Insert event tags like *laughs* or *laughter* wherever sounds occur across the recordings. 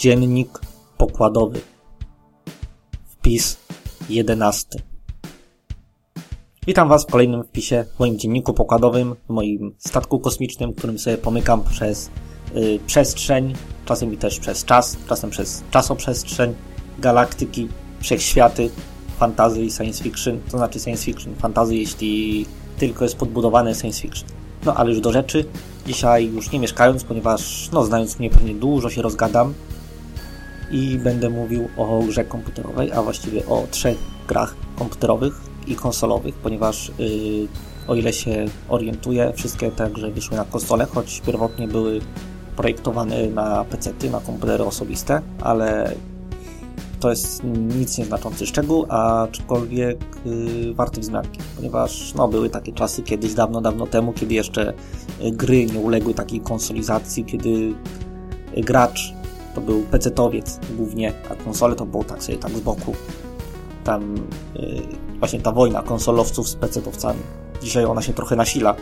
Dziennik pokładowy. Wpis 11. Witam Was w kolejnym wpisie w moim dzienniku pokładowym, w moim statku kosmicznym, którym sobie pomykam przez y, przestrzeń, czasem i też przez czas, czasem przez czasoprzestrzeń, galaktyki, wszechświaty, fantazy i science fiction, to znaczy science fiction, fantazy, jeśli tylko jest podbudowane science fiction. No ale już do rzeczy, dzisiaj już nie mieszkając, ponieważ no znając mnie pewnie dużo się rozgadam i będę mówił o grze komputerowej, a właściwie o trzech grach komputerowych i konsolowych, ponieważ yy, o ile się orientuję, wszystkie gry wyszły na konsole, choć pierwotnie były projektowane na PC, na komputery osobiste, ale to jest nic nieznaczący szczegół, aczkolwiek yy, warty wzmianki, ponieważ no, były takie czasy kiedyś, dawno, dawno temu, kiedy jeszcze gry nie uległy takiej konsolizacji, kiedy gracz to był pecetowiec głównie, a konsole to było tak sobie tak z boku. Tam yy, właśnie ta wojna konsolowców z pecetowcami. Dzisiaj ona się trochę nasila,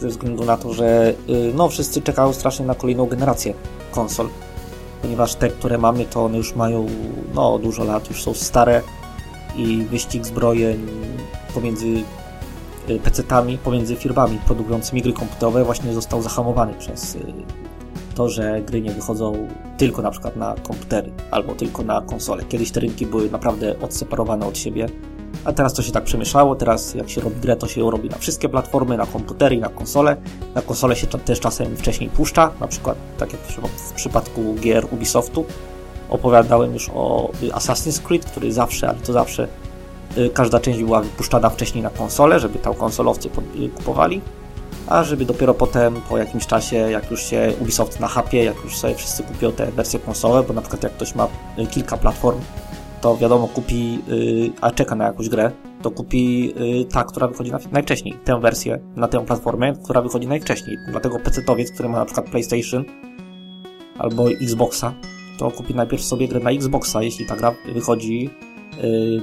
ze względu na to, że yy, no wszyscy czekają strasznie na kolejną generację konsol ponieważ te, które mamy, to one już mają no, dużo lat, już są stare i wyścig zbrojeń pomiędzy y, PC-tami, pomiędzy firmami produkującymi gry komputerowe właśnie został zahamowany przez y, to, że gry nie wychodzą tylko na przykład na komputery albo tylko na konsole. Kiedyś te rynki były naprawdę odseparowane od siebie a teraz to się tak przemieszało, teraz jak się robi grę, to się ją robi na wszystkie platformy, na komputery i na konsole. Na konsole się też czasem wcześniej puszcza, na przykład tak jak w przypadku gier Ubisoftu. Opowiadałem już o Assassin's Creed, który zawsze, ale to zawsze y, każda część była wypuszczana wcześniej na konsolę, żeby tam konsolowcy y, kupowali, a żeby dopiero potem, po jakimś czasie, jak już się Ubisoft nachapie, jak już sobie wszyscy kupią te wersje konsolowe, bo na przykład jak ktoś ma y, kilka platform, to wiadomo kupi, yy, a czeka na jakąś grę, to kupi yy, ta, która wychodzi na, najwcześniej, tę wersję na tę platformę, która wychodzi najwcześniej. Dlatego PC-towiec, który ma na przykład PlayStation albo Xboxa, to kupi najpierw sobie grę na Xboxa, jeśli ta gra wychodzi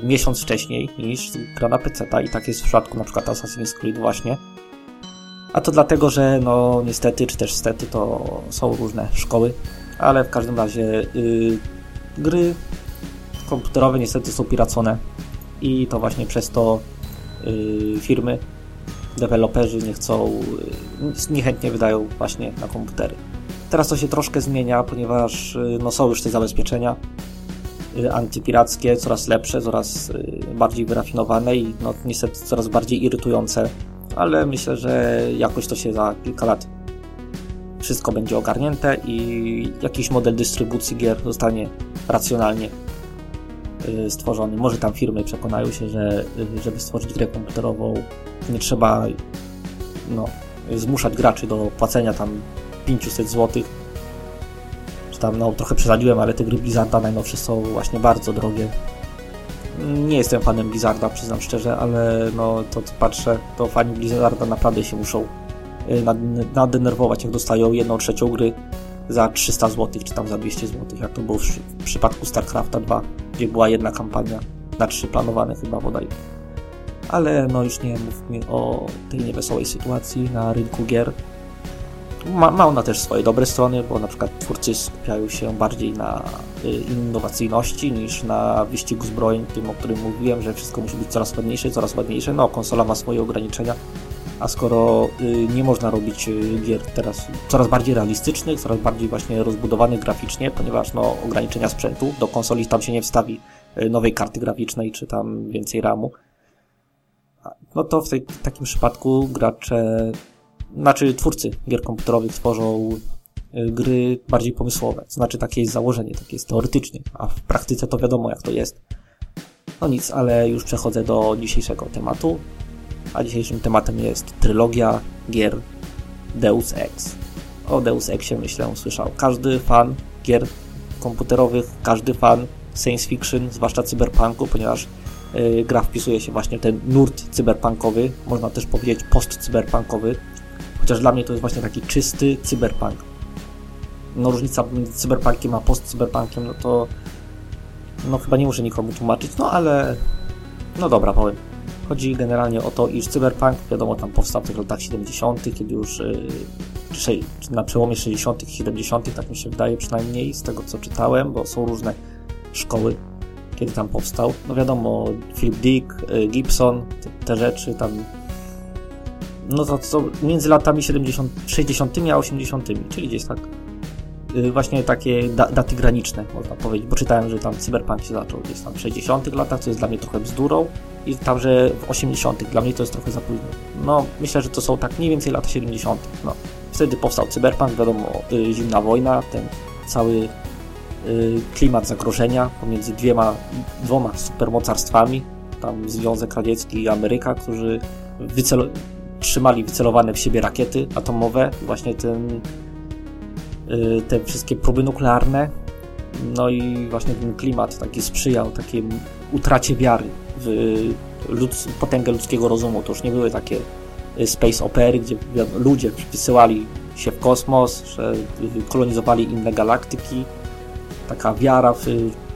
miesiąc wcześniej niż gra na PC. -ta. I tak jest w przypadku na przykład Assassin's Creed właśnie. A to dlatego, że no niestety, czy też stety, to są różne szkoły, ale w każdym razie yy, gry komputerowe niestety są piracone i to właśnie przez to yy, firmy, deweloperzy nie chcą, yy, niechętnie wydają właśnie na komputery. Teraz to się troszkę zmienia, ponieważ no, są już te zabezpieczenia antypirackie, coraz lepsze, coraz bardziej wyrafinowane i no, niestety coraz bardziej irytujące, ale myślę, że jakoś to się za kilka lat wszystko będzie ogarnięte i jakiś model dystrybucji gier zostanie racjonalnie Y, stworzony. Może tam firmy przekonają się, że y, żeby stworzyć grę komputerową nie trzeba no, zmuszać graczy do płacenia tam 500 zł. Tam, no trochę przesadziłem, ale te gry Blizzarda najnowsze są właśnie bardzo drogie. Nie jestem fanem Blizzarda, przyznam szczerze, ale no to co patrzę, to fani Blizzarda naprawdę się muszą y, nadenerwować, jak dostają jedną trzecią gry za 300 zł, czy tam za 200 zł, jak to było w, w przypadku StarCrafta 2, gdzie była jedna kampania na trzy planowane chyba bodaj. Ale no już nie mówmy o tej niewesołej sytuacji na rynku gier. Ma, ma ona też swoje dobre strony, bo na przykład twórcy skupiają się bardziej na y, innowacyjności niż na wyścigu zbrojeń, tym o którym mówiłem, że wszystko musi być coraz ładniejsze, coraz ładniejsze. No, konsola ma swoje ograniczenia, a skoro y, nie można robić y, gier teraz coraz bardziej realistycznych, coraz bardziej właśnie rozbudowanych graficznie, ponieważ no, ograniczenia sprzętu, do konsoli tam się nie wstawi nowej karty graficznej, czy tam więcej RAMu, no to w, tej, w takim przypadku gracze, znaczy twórcy gier komputerowych tworzą gry bardziej pomysłowe. Znaczy takie jest założenie, takie jest teoretycznie, a w praktyce to wiadomo jak to jest. No nic, ale już przechodzę do dzisiejszego tematu a dzisiejszym tematem jest trylogia gier Deus Ex. O Deus Exie myślę słyszał każdy fan gier komputerowych, każdy fan science fiction, zwłaszcza cyberpunku, ponieważ yy, gra wpisuje się właśnie ten nurt cyberpunkowy, można też powiedzieć post-cyberpunkowy, chociaż dla mnie to jest właśnie taki czysty cyberpunk. No różnica między cyberpunkiem a post-cyberpunkiem, no to no chyba nie muszę nikomu tłumaczyć, no ale no dobra, powiem. Chodzi generalnie o to, iż cyberpunk, wiadomo, tam powstał w tych latach 70., kiedy już yy, na przełomie 60. i 70., tak mi się wydaje przynajmniej, z tego co czytałem, bo są różne szkoły, kiedy tam powstał. No wiadomo, Philip Dick, y, Gibson, te, te rzeczy tam. No to, to między latami 70, 60. a 80., czyli gdzieś tak Y, właśnie takie da daty graniczne, można powiedzieć, bo czytałem, że tam cyberpunk się zaczął gdzieś tam w 60 latach, co jest dla mnie trochę bzdurą i tam, że w 80 dla mnie to jest trochę za późno. No, myślę, że to są tak mniej więcej lata 70 no. Wtedy powstał cyberpunk, wiadomo, y, zimna wojna, ten cały y, klimat zagrożenia pomiędzy dwiema, dwoma supermocarstwami, tam Związek Radziecki i Ameryka, którzy wycel trzymali wycelowane w siebie rakiety atomowe, właśnie ten Y, te wszystkie próby nuklearne. No i właśnie ten klimat taki sprzyjał takiej utracie wiary w ludz potęgę ludzkiego rozumu. To już nie były takie y, space opery, gdzie ludzie wysyłali się w kosmos, że kolonizowali inne galaktyki. Taka wiara w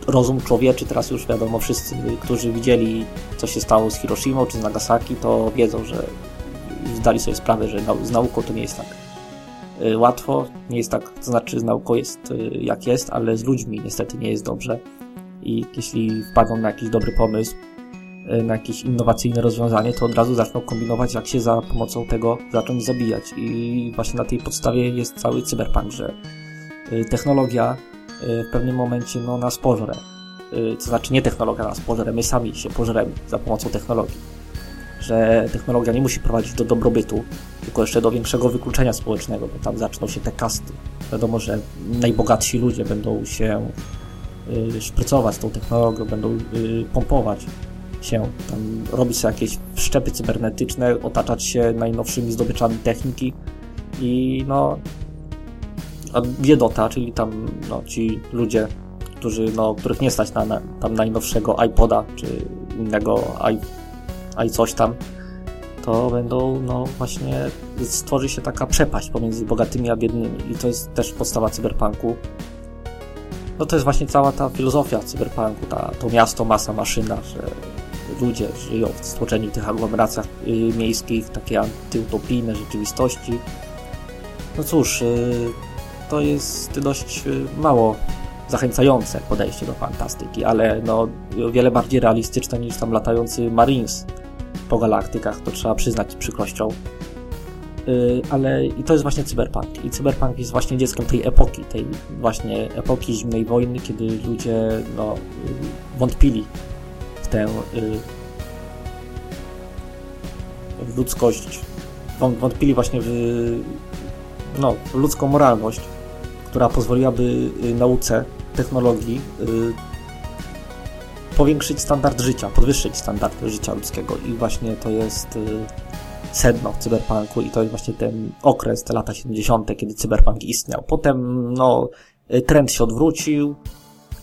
rozum człowieczy, teraz już wiadomo, wszyscy, którzy widzieli, co się stało z Hiroshima czy z Nagasaki, to wiedzą, że zdali sobie sprawę, że z nauką to nie jest tak Y, łatwo, nie jest tak, to znaczy z nauką jest y, jak jest, ale z ludźmi niestety nie jest dobrze. I jeśli wpadną na jakiś dobry pomysł, y, na jakieś innowacyjne rozwiązanie, to od razu zaczną kombinować, jak się za pomocą tego zacząć zabijać. I właśnie na tej podstawie jest cały cyberpunk, że technologia w pewnym momencie no, nas pożre. To znaczy nie technologia nas pożre, my sami się pożremy za pomocą technologii że technologia nie musi prowadzić do dobrobytu, tylko jeszcze do większego wykluczenia społecznego, bo tam zaczną się te kasty. Wiadomo, że najbogatsi ludzie będą się y, szprycować tą technologią, będą y, pompować się, tam robić sobie jakieś wszczepy cybernetyczne, otaczać się najnowszymi zdobyczami techniki i no a biedota, czyli tam no, ci ludzie, którzy, no, których nie stać na, na tam najnowszego iPoda czy innego a i coś tam, to będą, no właśnie, stworzy się taka przepaść pomiędzy bogatymi a biednymi. I to jest też podstawa cyberpunku. No to jest właśnie cała ta filozofia cyberpunku, ta, to miasto, masa, maszyna, że ludzie żyją w stłoczeni tych aglomeracjach y, miejskich, takie antyutopijne rzeczywistości. No cóż, y, to jest dość y, mało zachęcające podejście do fantastyki, ale no, o wiele bardziej realistyczne niż tam latający Marines po galaktykach, to trzeba przyznać z przykrością. Yy, ale i to jest właśnie cyberpunk. I cyberpunk jest właśnie dzieckiem tej epoki, tej właśnie epoki zimnej wojny, kiedy ludzie no, yy, wątpili w tę w ludzkość, wątpili właśnie w, no, w ludzką moralność, która pozwoliłaby nauce, technologii powiększyć standard życia, podwyższyć standard życia ludzkiego i właśnie to jest y, sedno cyberpunku i to jest właśnie ten okres, te lata 70., kiedy cyberpunk istniał. Potem, no, y, trend się odwrócił,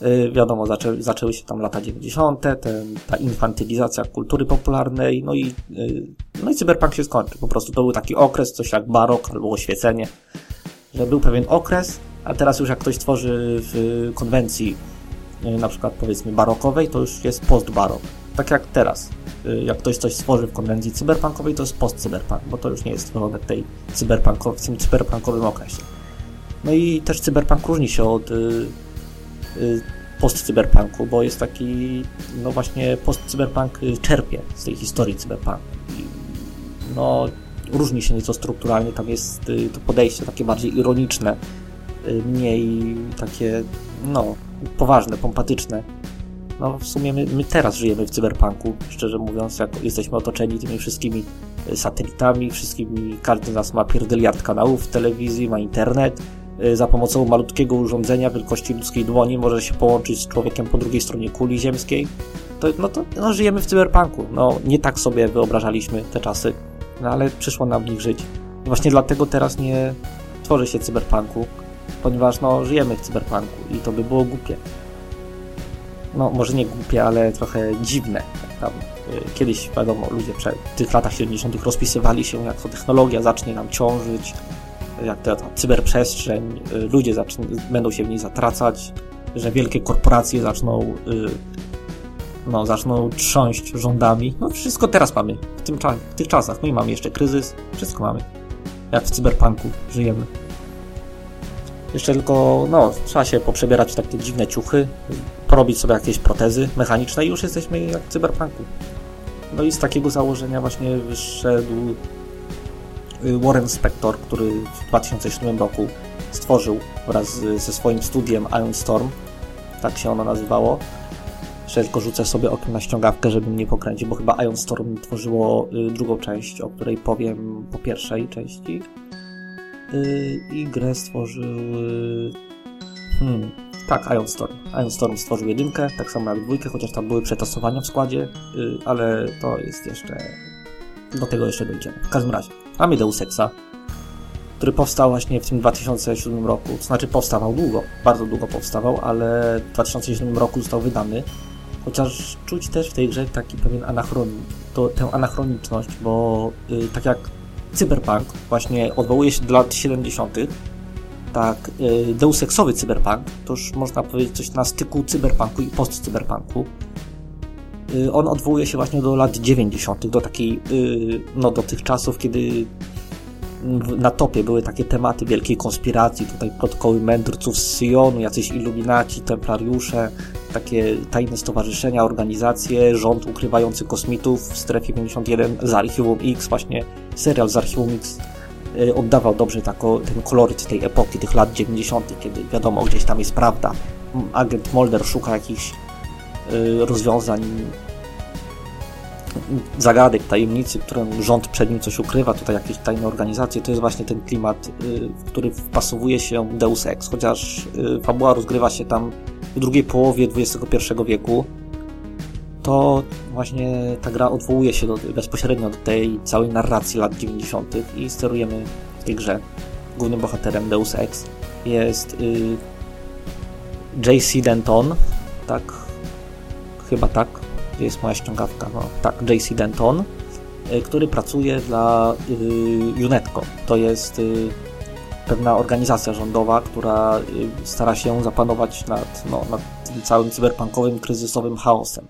y, wiadomo, zaczę, zaczęły się tam lata 90., ten, ta infantylizacja kultury popularnej, no i, no i cyberpunk się skończył. Po prostu to był taki okres, coś jak barok albo oświecenie, że był pewien okres, a teraz już jak ktoś tworzy w konwencji na przykład powiedzmy barokowej, to już jest post-barok. Tak jak teraz. E, jak ktoś coś stworzy w konwencji cyberpunkowej, to jest post-cyberpunk, bo to już nie jest stworzone w, tej cyberpunkow, w tym cyberpunkowym okresie. No i też cyberpunk różni się od y, y, post-cyberpunku, bo jest taki, no właśnie post-cyberpunk czerpie z tej historii cyberpunku. No, różni się nieco strukturalnie, tam jest to podejście takie bardziej ironiczne, mniej takie, no, poważne, pompatyczne. No w sumie my, my, teraz żyjemy w cyberpunku, szczerze mówiąc, jak jesteśmy otoczeni tymi wszystkimi e, satelitami, wszystkimi, każdy z nas ma pierdyliard kanałów w telewizji, ma internet, e, za pomocą malutkiego urządzenia wielkości ludzkiej dłoni może się połączyć z człowiekiem po drugiej stronie kuli ziemskiej. To, no to no, żyjemy w cyberpunku. No nie tak sobie wyobrażaliśmy te czasy, no ale przyszło nam w nich żyć. Właśnie dlatego teraz nie tworzy się cyberpunku, ponieważ no, żyjemy w cyberpunku i to by było głupie. No, może nie głupie, ale trochę dziwne. Tam, y, kiedyś, wiadomo, ludzie w tych latach 70. rozpisywali się, jak to technologia zacznie nam ciążyć, jak ta, ta cyberprzestrzeń, y, ludzie zaczną, będą się w niej zatracać, że wielkie korporacje zaczną, y, no, zaczną trząść rządami. No, wszystko teraz mamy, w, tym, w tych czasach. No i mamy jeszcze kryzys, wszystko mamy. jak w cyberpunku żyjemy. Jeszcze tylko, no, trzeba się poprzebierać w takie dziwne ciuchy, porobić sobie jakieś protezy mechaniczne i już jesteśmy jak w cyberpunku. No i z takiego założenia właśnie wyszedł y, Warren Spector, który w 2007 roku stworzył wraz ze swoim studiem Iron Storm, tak się ono nazywało. Jeszcze tylko rzucę sobie okiem na ściągawkę, żeby mnie pokręcić, bo chyba Iron Storm tworzyło y, drugą część, o której powiem po pierwszej części. Y, I grę stworzył... Hmm, tak, Iron Storm. Iron Storm stworzył jedynkę, tak samo jak dwójkę, chociaż tam były przetasowania w składzie, ale to jest jeszcze... Do tego jeszcze dojdziemy. W każdym razie, mamy Exa, który powstał właśnie w tym 2007 roku. To znaczy powstawał długo, bardzo długo powstawał, ale w 2007 roku został wydany. Chociaż czuć też w tej grze taki pewien anachronizm, to, tę anachroniczność, bo y, tak jak Cyberpunk właśnie odwołuje się do lat 70., tak y, Deus Exowy Cyberpunk, to już można powiedzieć coś na styku Cyberpunku i post-Cyberpunku. Y, on odwołuje się właśnie do lat 90., do takiej, y, no do tych czasów, kiedy na topie były takie tematy wielkiej konspiracji, tutaj protokoły mędrców z Syjonu, jacyś iluminaci, templariusze, takie tajne stowarzyszenia, organizacje, rząd ukrywający kosmitów w strefie 51 z Archiwum X, właśnie serial z Archiwum X y, oddawał dobrze tako, ten koloryt tej epoki, tych lat 90., kiedy wiadomo, gdzieś tam jest prawda. Agent Mulder szuka jakichś y, rozwiązań zagadek, tajemnicy, którym rząd przed nim coś ukrywa, tutaj jakieś tajne organizacje, to jest właśnie ten klimat, y, w który wpasowuje się Deus Ex, chociaż fabuła rozgrywa się tam w drugiej połowie XXI wieku, to właśnie ta gra odwołuje się do, bezpośrednio do tej całej narracji lat 90. i sterujemy w tej grze. Głównym bohaterem Deus Ex jest y, JC Denton, tak? Chyba tak, gdzie jest moja ściągawka, no tak, JC Denton, y, który pracuje dla y. To jest y, pewna organizacja rządowa, która stara się zapanować nad, no, nad tym całym cyberpunkowym, kryzysowym chaosem.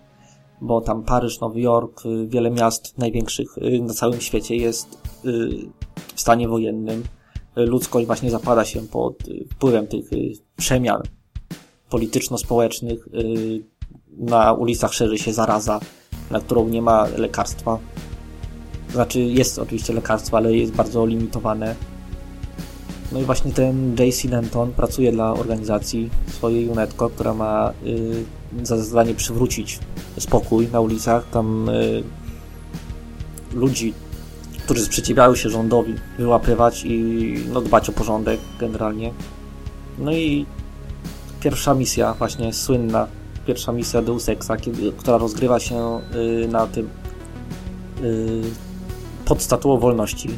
Bo tam Paryż, Nowy Jork, wiele miast największych na całym świecie jest w stanie wojennym. Ludzkość właśnie zapada się pod wpływem tych przemian polityczno-społecznych, na ulicach szerzy się zaraza, na którą nie ma lekarstwa. Znaczy, jest oczywiście lekarstwo, ale jest bardzo limitowane. No i właśnie ten JC Denton pracuje dla organizacji swojej UNETCO, która ma y, za zadanie przywrócić spokój na ulicach. Tam y, ludzi, którzy sprzeciwiają się rządowi, wyłapywać i no, dbać o porządek generalnie. No i pierwsza misja, właśnie słynna pierwsza misja Deus Exa, kiedy, która rozgrywa się y, na tym y, pod statuą wolności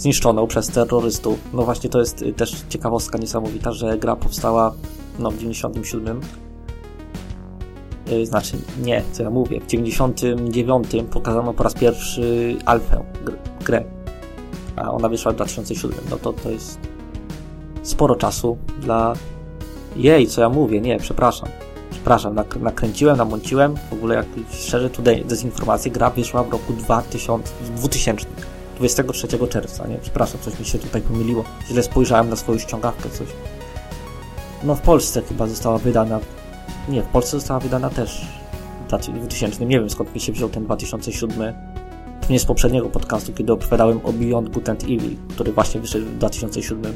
zniszczoną przez terrorystów. No właśnie to jest y, też ciekawostka niesamowita, że gra powstała no, w 97 znaczy nie, co ja mówię, w 99 pokazano po raz pierwszy alfę grę, a ona wyszła w 2007. No to to jest sporo czasu dla jej, co ja mówię, nie, przepraszam. Przepraszam, nak nakręciłem, namąciłem, w ogóle jak szczerze tu dezinformację, gra wyszła w roku 2000, 2000 23 czerwca, nie? Przepraszam, coś mi się tutaj pomyliło. Źle spojrzałem na swoją ściągawkę, coś. No w Polsce chyba została wydana, nie, w Polsce została wydana też w 2000, nie wiem skąd mi się wziął ten 2007, nie z poprzedniego podcastu, kiedy opowiadałem o Beyond Good and Evil, który właśnie wyszedł w 2007.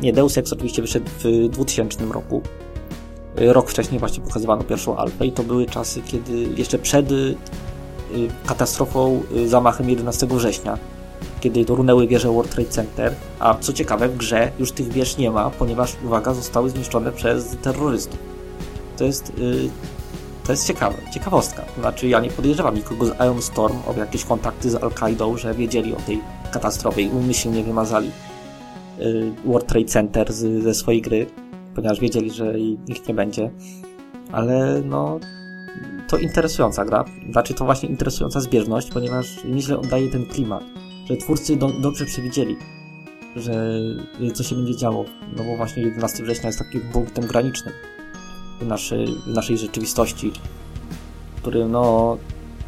Nie, Deus Ex oczywiście wyszedł w 2000 roku. Rok wcześniej właśnie pokazywano pierwszą alfę i to były czasy, kiedy jeszcze przed y, katastrofą, y, zamachem 11 września, kiedy runęły wieże World Trade Center, a co ciekawe w grze już tych wież nie ma, ponieważ, uwaga, zostały zniszczone przez terrorystów. To jest, y, to jest ciekawe, ciekawostka. Znaczy ja nie podejrzewam nikogo z Iron Storm o jakieś kontakty z Al-Kaidą, że wiedzieli o tej katastrofie i umyślnie wymazali World Trade Center z, ze swojej gry ponieważ wiedzieli, że ich nie będzie. Ale no, to interesująca gra. Znaczy to właśnie interesująca zbieżność, ponieważ nieźle oddaje ten klimat, że twórcy do, dobrze przewidzieli, że co się będzie działo. No bo właśnie 11 września jest takim punktem granicznym w naszej, w naszej rzeczywistości, który no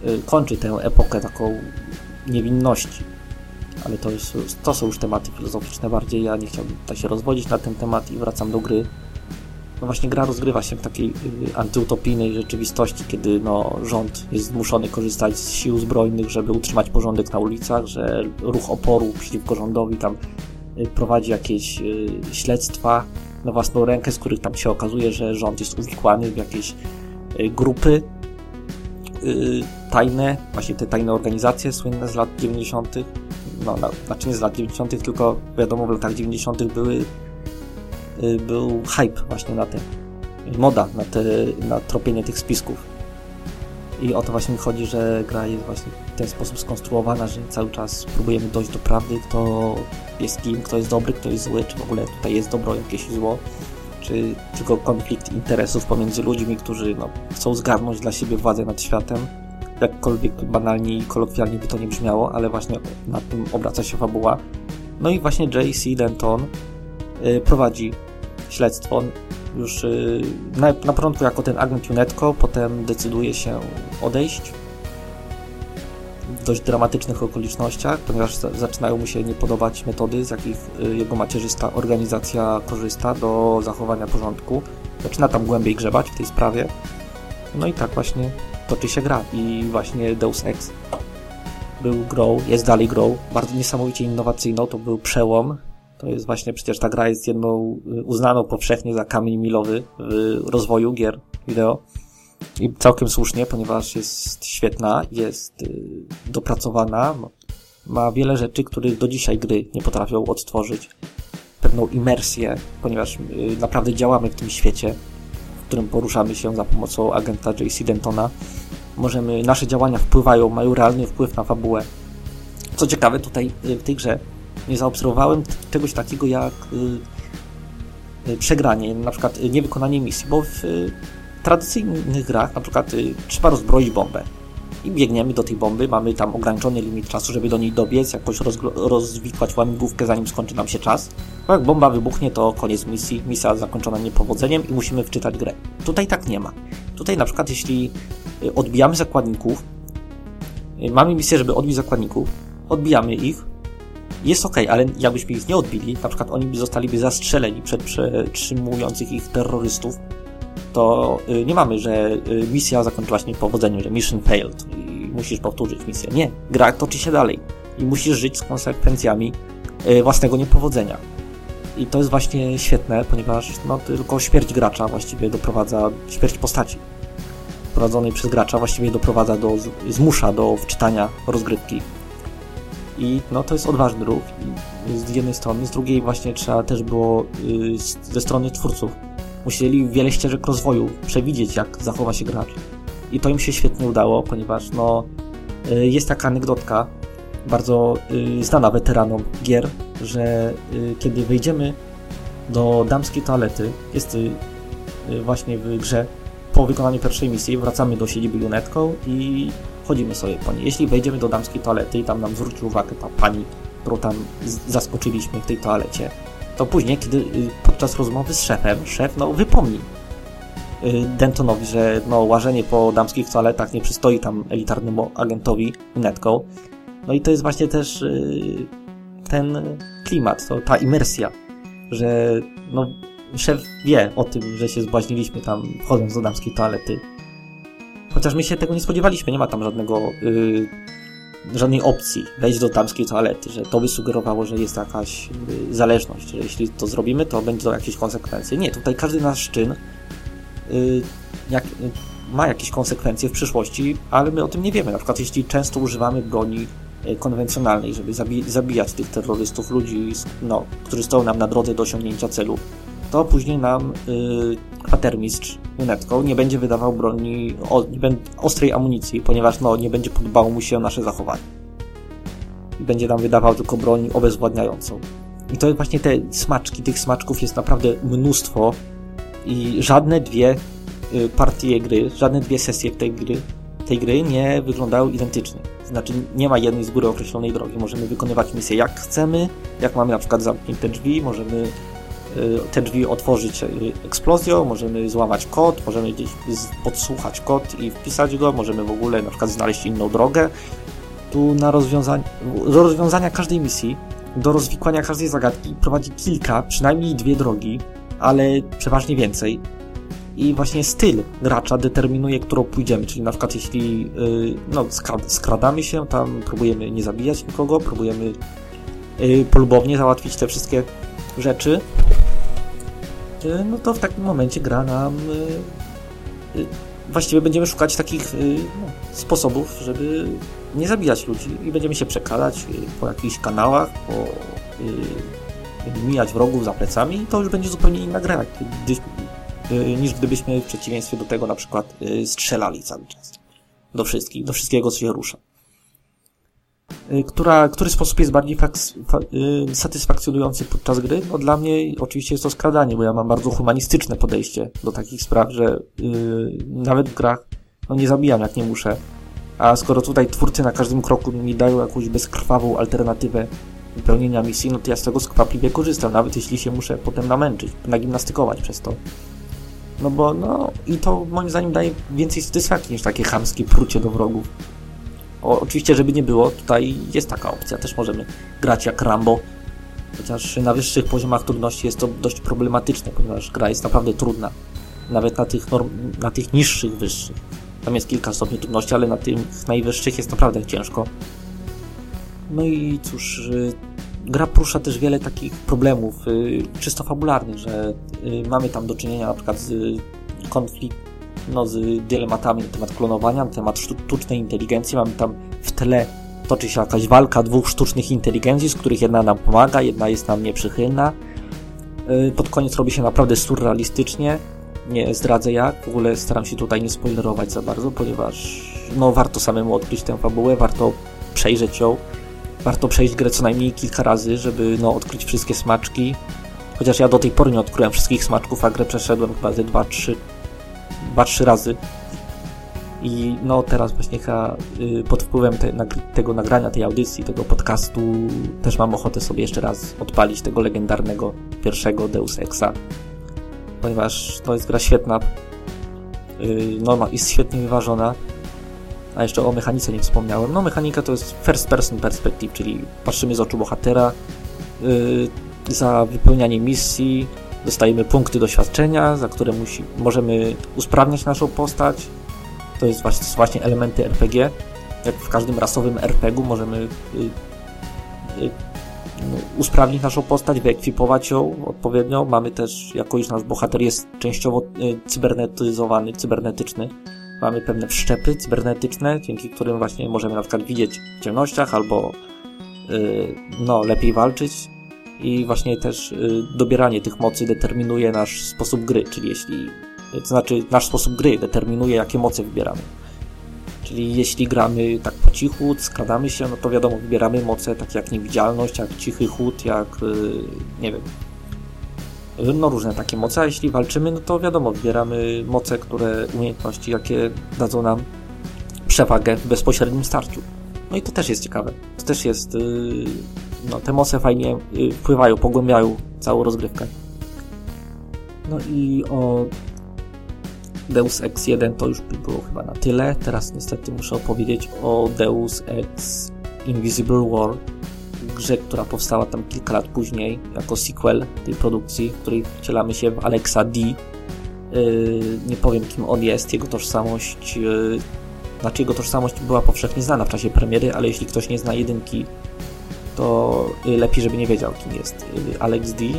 y, kończy tę epokę taką niewinności ale to, jest, to są już tematy filozoficzne bardziej. Ja nie chciałbym tutaj się rozwodzić na ten temat i wracam do gry. No właśnie gra rozgrywa się w takiej y, antyutopijnej rzeczywistości, kiedy no, rząd jest zmuszony korzystać z sił zbrojnych, żeby utrzymać porządek na ulicach, że ruch oporu przeciwko rządowi tam y, prowadzi jakieś y, śledztwa na własną rękę, z których tam się okazuje, że rząd jest uwikłany w jakieś grupy tajne, właśnie te tajne organizacje słynne z lat 90. No, na, znaczy nie z lat 90., tylko wiadomo, w latach 90. były był hype właśnie na te, moda na, te, na tropienie tych spisków. I o to właśnie chodzi, że gra jest właśnie w ten sposób skonstruowana, że cały czas próbujemy dojść do prawdy, kto jest kim, kto jest dobry, kto jest zły, czy w ogóle tutaj jest dobro, jakieś zło, czy tylko konflikt interesów pomiędzy ludźmi, którzy no, chcą zgarnąć dla siebie władzę nad światem. Jakkolwiek banalnie i kolokwialnie by to nie brzmiało, ale właśnie na tym obraca się fabuła. No i właśnie J.C. Denton yy, prowadzi śledztwo. Już y, na, na początku jako ten agent Unetco, potem decyduje się odejść w dość dramatycznych okolicznościach, ponieważ zaczynają mu się nie podobać metody, z jakich y, jego macierzysta organizacja korzysta do zachowania porządku. Zaczyna tam głębiej grzebać w tej sprawie. No i tak właśnie toczy się gra. I właśnie Deus Ex był grą, jest dalej grą, bardzo niesamowicie innowacyjną, to był przełom to jest właśnie przecież ta gra jest jedną y, uznaną powszechnie za kamień milowy w rozwoju gier wideo. I całkiem słusznie, ponieważ jest świetna, jest y, dopracowana, ma wiele rzeczy, których do dzisiaj gry nie potrafią odtworzyć. Pewną imersję, ponieważ y, naprawdę działamy w tym świecie, w którym poruszamy się za pomocą agenta JC Dentona. Możemy, nasze działania wpływają, mają realny wpływ na fabułę. Co ciekawe, tutaj w tej grze nie zaobserwowałem czegoś takiego jak y, y, przegranie, na przykład y, niewykonanie misji, bo w tradycyjnych grach na przykład trzeba rozbroić bombę i biegniemy do tej bomby, mamy tam ograniczony limit czasu, żeby do niej dobiec, jakoś rozwikłać łamigłówkę, zanim skończy nam się czas. Bo jak bomba wybuchnie, to koniec misji, misja zakończona niepowodzeniem i musimy wczytać grę. Tutaj tak nie ma. Tutaj na przykład jeśli odbijamy zakładników, mamy misję, żeby odbić zakładników, odbijamy ich, jest ok, ale jakbyśmy ich nie odbili, na przykład oni by zostaliby zastrzeleni przed przetrzymujących ich terrorystów, to y, nie mamy, że y, misja zakończyła się niepowodzeniem, że mission failed i musisz powtórzyć misję. Nie, gra toczy się dalej i musisz żyć z konsekwencjami y, własnego niepowodzenia. I to jest właśnie świetne, ponieważ no, tylko śmierć gracza właściwie doprowadza, śmierć postaci prowadzonej przez gracza właściwie doprowadza do, zmusza do wczytania rozgrywki i no, to jest odważny ruch z jednej strony, z drugiej właśnie trzeba też było yy, ze strony twórców. Musieli wiele ścieżek rozwoju przewidzieć, jak zachowa się gracz. I to im się świetnie udało, ponieważ no, yy, jest taka anegdotka, bardzo yy, znana weteranom gier, że y, kiedy wejdziemy do damskiej toalety, jest y, y, właśnie w grze, po wykonaniu pierwszej misji wracamy do siedziby lunetką i chodzimy sobie po niej. Jeśli wejdziemy do damskiej toalety i tam nam zwróci uwagę ta pani, którą tam zaskoczyliśmy w tej toalecie, to później, kiedy y, podczas rozmowy z szefem, szef no wypomni y, Dentonowi, że no, łażenie po damskich toaletach nie przystoi tam elitarnemu agentowi netką. No i to jest właśnie też y, ten klimat, to, ta imersja, że no, szef wie o tym, że się zbłaźniliśmy tam wchodząc do damskiej toalety Chociaż my się tego nie spodziewaliśmy, nie ma tam żadnego, yy, żadnej opcji wejść do damskiej toalety, że to by sugerowało, że jest jakaś yy, zależność, że jeśli to zrobimy, to będzie to jakieś konsekwencje. Nie, tutaj każdy nasz czyn yy, jak, ma jakieś konsekwencje w przyszłości, ale my o tym nie wiemy. Na przykład jeśli często używamy broni y, konwencjonalnej, żeby zabijać tych terrorystów, ludzi, no, którzy stoją nam na drodze do osiągnięcia celu, to później nam kwatermistrz lunetką nie będzie wydawał broni o, ostrej amunicji, ponieważ no, nie będzie podobało mu się nasze zachowanie. I będzie nam wydawał tylko broń obezwładniającą. I to jest właśnie te smaczki, tych smaczków jest naprawdę mnóstwo i żadne dwie y, partie gry, żadne dwie sesje tej gry, tej gry nie wyglądają identycznie. Znaczy nie ma jednej z góry określonej drogi. Możemy wykonywać misję jak chcemy, jak mamy na przykład zamknięte drzwi, możemy Y, te drzwi otworzyć y, eksplozją, możemy złamać kod, możemy gdzieś podsłuchać kod i wpisać go, możemy w ogóle na przykład znaleźć inną drogę. Tu na rozwiązanie, do rozwiązania każdej misji, do rozwikłania każdej zagadki prowadzi kilka, przynajmniej dwie drogi, ale przeważnie więcej. I właśnie styl gracza determinuje, którą pójdziemy. Czyli na przykład jeśli yy, no, skradamy się, tam próbujemy nie zabijać nikogo, próbujemy polubownie załatwić te wszystkie rzeczy, no to w takim momencie gra nam y, y, właściwie będziemy szukać takich y, no, sposobów, żeby nie zabijać ludzi i będziemy się przekładać y, po jakichś kanałach, po, y, mijać wrogów za plecami i to już będzie zupełnie inna gra, niż gdybyśmy w przeciwieństwie do tego na przykład strzelali cały czas. Do wszystkich, do wszystkiego, co się rusza. Która, który sposób jest bardziej faks, fa, satysfakcjonujący podczas gry? No dla mnie oczywiście jest to skradanie, bo ja mam bardzo humanistyczne podejście do takich spraw, że yy, nawet w grach no nie zabijam jak nie muszę, a skoro tutaj twórcy na każdym kroku mi dają jakąś bezkrwawą alternatywę wypełnienia misji, no to ja z tego skwapliwie korzystam, nawet jeśli się muszę potem namęczyć, nagimnastykować przez to. No bo, no, i to moim zdaniem daje więcej satysfakcji niż takie chamskie prucie do wrogów. O, oczywiście, żeby nie było, tutaj jest taka opcja, też możemy grać jak Rambo, chociaż na wyższych poziomach trudności jest to dość problematyczne, ponieważ gra jest naprawdę trudna, nawet na tych, norm, na tych niższych, wyższych. Tam jest kilka stopni trudności, ale na tych najwyższych jest naprawdę ciężko. No i cóż, y, gra porusza też wiele takich problemów y, czysto fabularnych, że y, mamy tam do czynienia na przykład z konflikt, no, z dylematami na temat klonowania, na temat sztucznej inteligencji. Mamy tam w tle toczy się jakaś walka dwóch sztucznych inteligencji, z których jedna nam pomaga, jedna jest nam nieprzychylna. Pod koniec robi się naprawdę surrealistycznie nie zdradzę jak, w ogóle staram się tutaj nie spoilerować za bardzo, ponieważ no warto samemu odkryć tę fabułę, warto przejrzeć ją, warto przejść grę co najmniej kilka razy, żeby no odkryć wszystkie smaczki. Chociaż ja do tej pory nie odkryłem wszystkich smaczków, a grę przeszedłem chyba ze 2-3 razy. I no teraz właśnie chyba y, pod wpływem te, tego nagrania, tej audycji, tego podcastu też mam ochotę sobie jeszcze raz odpalić tego legendarnego pierwszego Deus Exa ponieważ to jest gra świetna, yy, no, jest świetnie wyważona, a jeszcze o mechanice nie wspomniałem. No, mechanika to jest first person perspective, czyli patrzymy z oczu bohatera, yy, za wypełnianie misji dostajemy punkty doświadczenia, za które musi, możemy usprawniać naszą postać. To jest właśnie, to są właśnie elementy RPG. Jak w każdym rasowym RPG możemy yy, yy, usprawnić naszą postać, wyekwipować ją odpowiednio. Mamy też, jako iż nasz bohater jest częściowo e, cybernetyzowany, cybernetyczny, mamy pewne wszczepy cybernetyczne, dzięki którym właśnie możemy na przykład widzieć w ciemnościach albo yy, no, lepiej walczyć i właśnie też yy, dobieranie tych mocy determinuje nasz sposób gry, czyli jeśli, to znaczy nasz sposób gry determinuje jakie moce wybieramy. Czyli jeśli gramy tak po cichu, skradamy się, no to wiadomo, wybieramy moce takie jak niewidzialność, jak cichy chód, jak yy, nie wiem, no różne takie moce, a jeśli walczymy, no to wiadomo, wybieramy moce, które, umiejętności, jakie dadzą nam przewagę w bezpośrednim starciu. No i to też jest ciekawe. To też jest, no te moce fajnie yy, wpływają, pogłębiają całą rozgrywkę. No i o Deus Ex 1 to już by było chyba na tyle. Teraz niestety muszę opowiedzieć o Deus Ex Invisible War, grze, która powstała tam kilka lat później jako sequel tej produkcji, w której wcielamy się w Alexa D. Yy, nie powiem kim on jest, jego tożsamość, yy, znaczy jego tożsamość była powszechnie znana w czasie premiery, ale jeśli ktoś nie zna jedynki, to yy, lepiej, żeby nie wiedział kim jest yy, Alex D. Yy,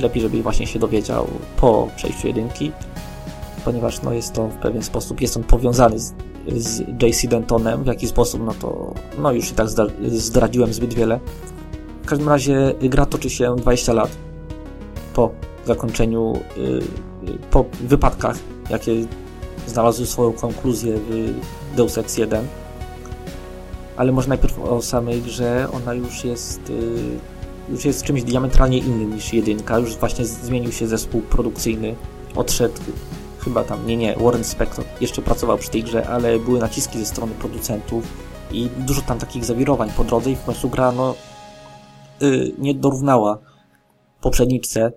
lepiej, żeby właśnie się dowiedział po przejściu jedynki ponieważ no, jest to w pewien sposób, jest on powiązany z, z JC Dentonem, w jaki sposób, no to no już i tak zdradziłem zbyt wiele. W każdym razie gra toczy się 20 lat po zakończeniu, po wypadkach, jakie znalazły swoją konkluzję w Deus Ex 1. Ale może najpierw o samej grze, ona już jest, yy, już jest czymś diametralnie innym niż jedynka, już właśnie zmienił się zespół produkcyjny, odszedł. Chyba tam, nie, nie, Warren Spector jeszcze pracował przy tej grze, ale były naciski ze strony producentów i dużo tam takich zawirowań po drodze i w końcu gra, no, yy, nie dorównała poprzedniczce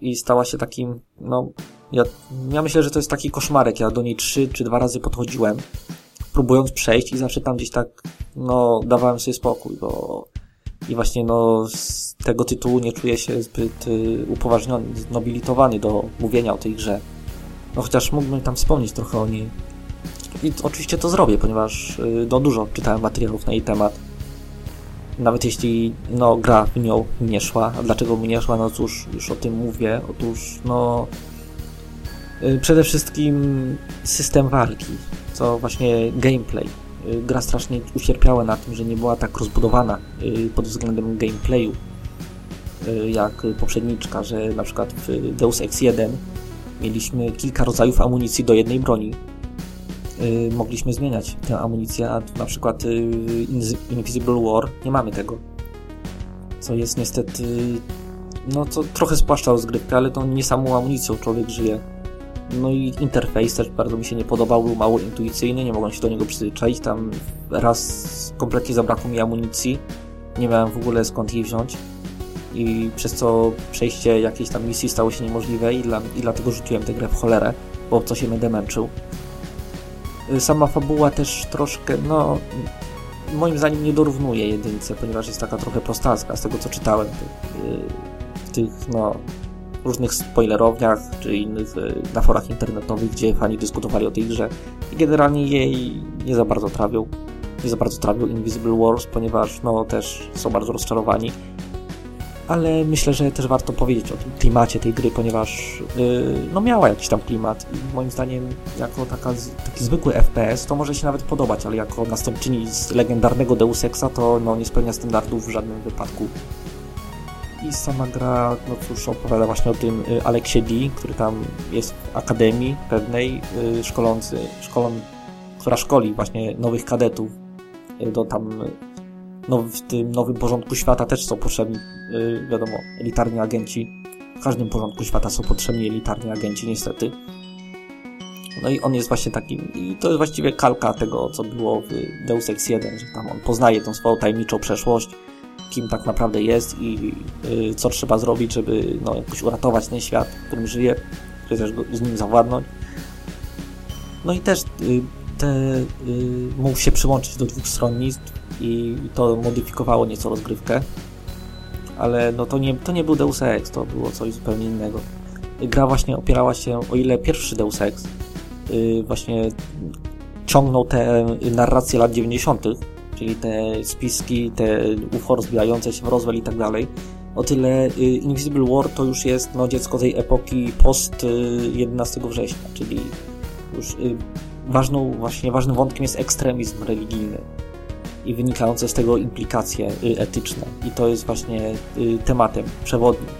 i stała się takim, no, ja, ja myślę, że to jest taki koszmarek, ja do niej trzy czy dwa razy podchodziłem, próbując przejść i zawsze tam gdzieś tak no dawałem sobie spokój, bo i właśnie no z tego tytułu nie czuję się zbyt y, upoważniony, znobilitowany do mówienia o tej grze. No chociaż mógłbym tam wspomnieć trochę o niej. I oczywiście to zrobię, ponieważ y, no dużo czytałem materiałów na jej temat. Nawet jeśli no gra w nią nie szła. A dlaczego mi nie szła? No cóż, już o tym mówię. Otóż no y, przede wszystkim system walki, co właśnie gameplay gra strasznie ucierpiała na tym, że nie była tak rozbudowana y, pod względem gameplayu y, jak poprzedniczka, że na przykład w Deus Ex 1 mieliśmy kilka rodzajów amunicji do jednej broni. Mogliśmy zmieniać tę amunicję, a na przykład w Invisible War nie mamy tego. Co jest niestety, no co trochę spłaszcza rozgrywkę, ale to nie samą amunicją człowiek żyje no i interfejs też bardzo mi się nie podobał, był mało intuicyjny, nie mogłem się do niego przyzwyczaić. Tam raz kompletnie zabrakło mi amunicji, nie miałem w ogóle skąd jej wziąć. I przez co przejście jakiejś tam misji stało się niemożliwe i, dla, i dlatego rzuciłem tę grę w cholerę, bo co się będę męczył. Y, sama fabuła też troszkę, no moim zdaniem nie dorównuje jedynce, ponieważ jest taka trochę prostacka z tego co czytałem tych, no, różnych spoilerowniach czy innych e, na forach internetowych, gdzie fani dyskutowali o tej grze i generalnie jej nie za bardzo trawią. Nie za bardzo trawią Invisible Wars, ponieważ no też są bardzo rozczarowani. Ale myślę, że też warto powiedzieć o tym klimacie tej gry, ponieważ yy, no miała jakiś tam klimat i moim zdaniem jako taka, taki zwykły FPS to może się nawet podobać, ale jako następczyni z legendarnego Deus Exa to no, nie spełnia standardów w żadnym wypadku i sama gra, no cóż, opowiada właśnie o tym y, Aleksie D, który tam jest w akademii pewnej, y, szkolący, szkolon, która szkoli właśnie nowych kadetów y, do tam no, w tym nowym porządku świata też są potrzebni, wiadomo, elitarni agenci. W każdym porządku świata są potrzebni elitarni agenci, niestety. No i on jest właśnie takim, i to jest właściwie kalka tego, co było w Deus Ex 1, że tam on poznaje tą swoją tajemniczą przeszłość, kim tak naprawdę jest i y, co trzeba zrobić, żeby no, jakoś uratować ten świat, w którym żyje, czy też z nim zawładnąć. No i też y, te, y, mógł się przyłączyć do dwóch stronnictw i to modyfikowało nieco rozgrywkę, ale no to nie, to nie był Deus Ex, to było coś zupełnie innego. Gra właśnie opierała się, o ile pierwszy Deus Ex właśnie ciągnął te narracje lat 90., czyli te spiski, te UFO rozbijające się w Roswell i tak dalej. O tyle y, Invisible War to już jest no, dziecko tej epoki post 11 y, września, czyli już y, ważną, właśnie ważnym wątkiem jest ekstremizm religijny i wynikające z tego implikacje etyczne. I to jest właśnie tematem przewodnim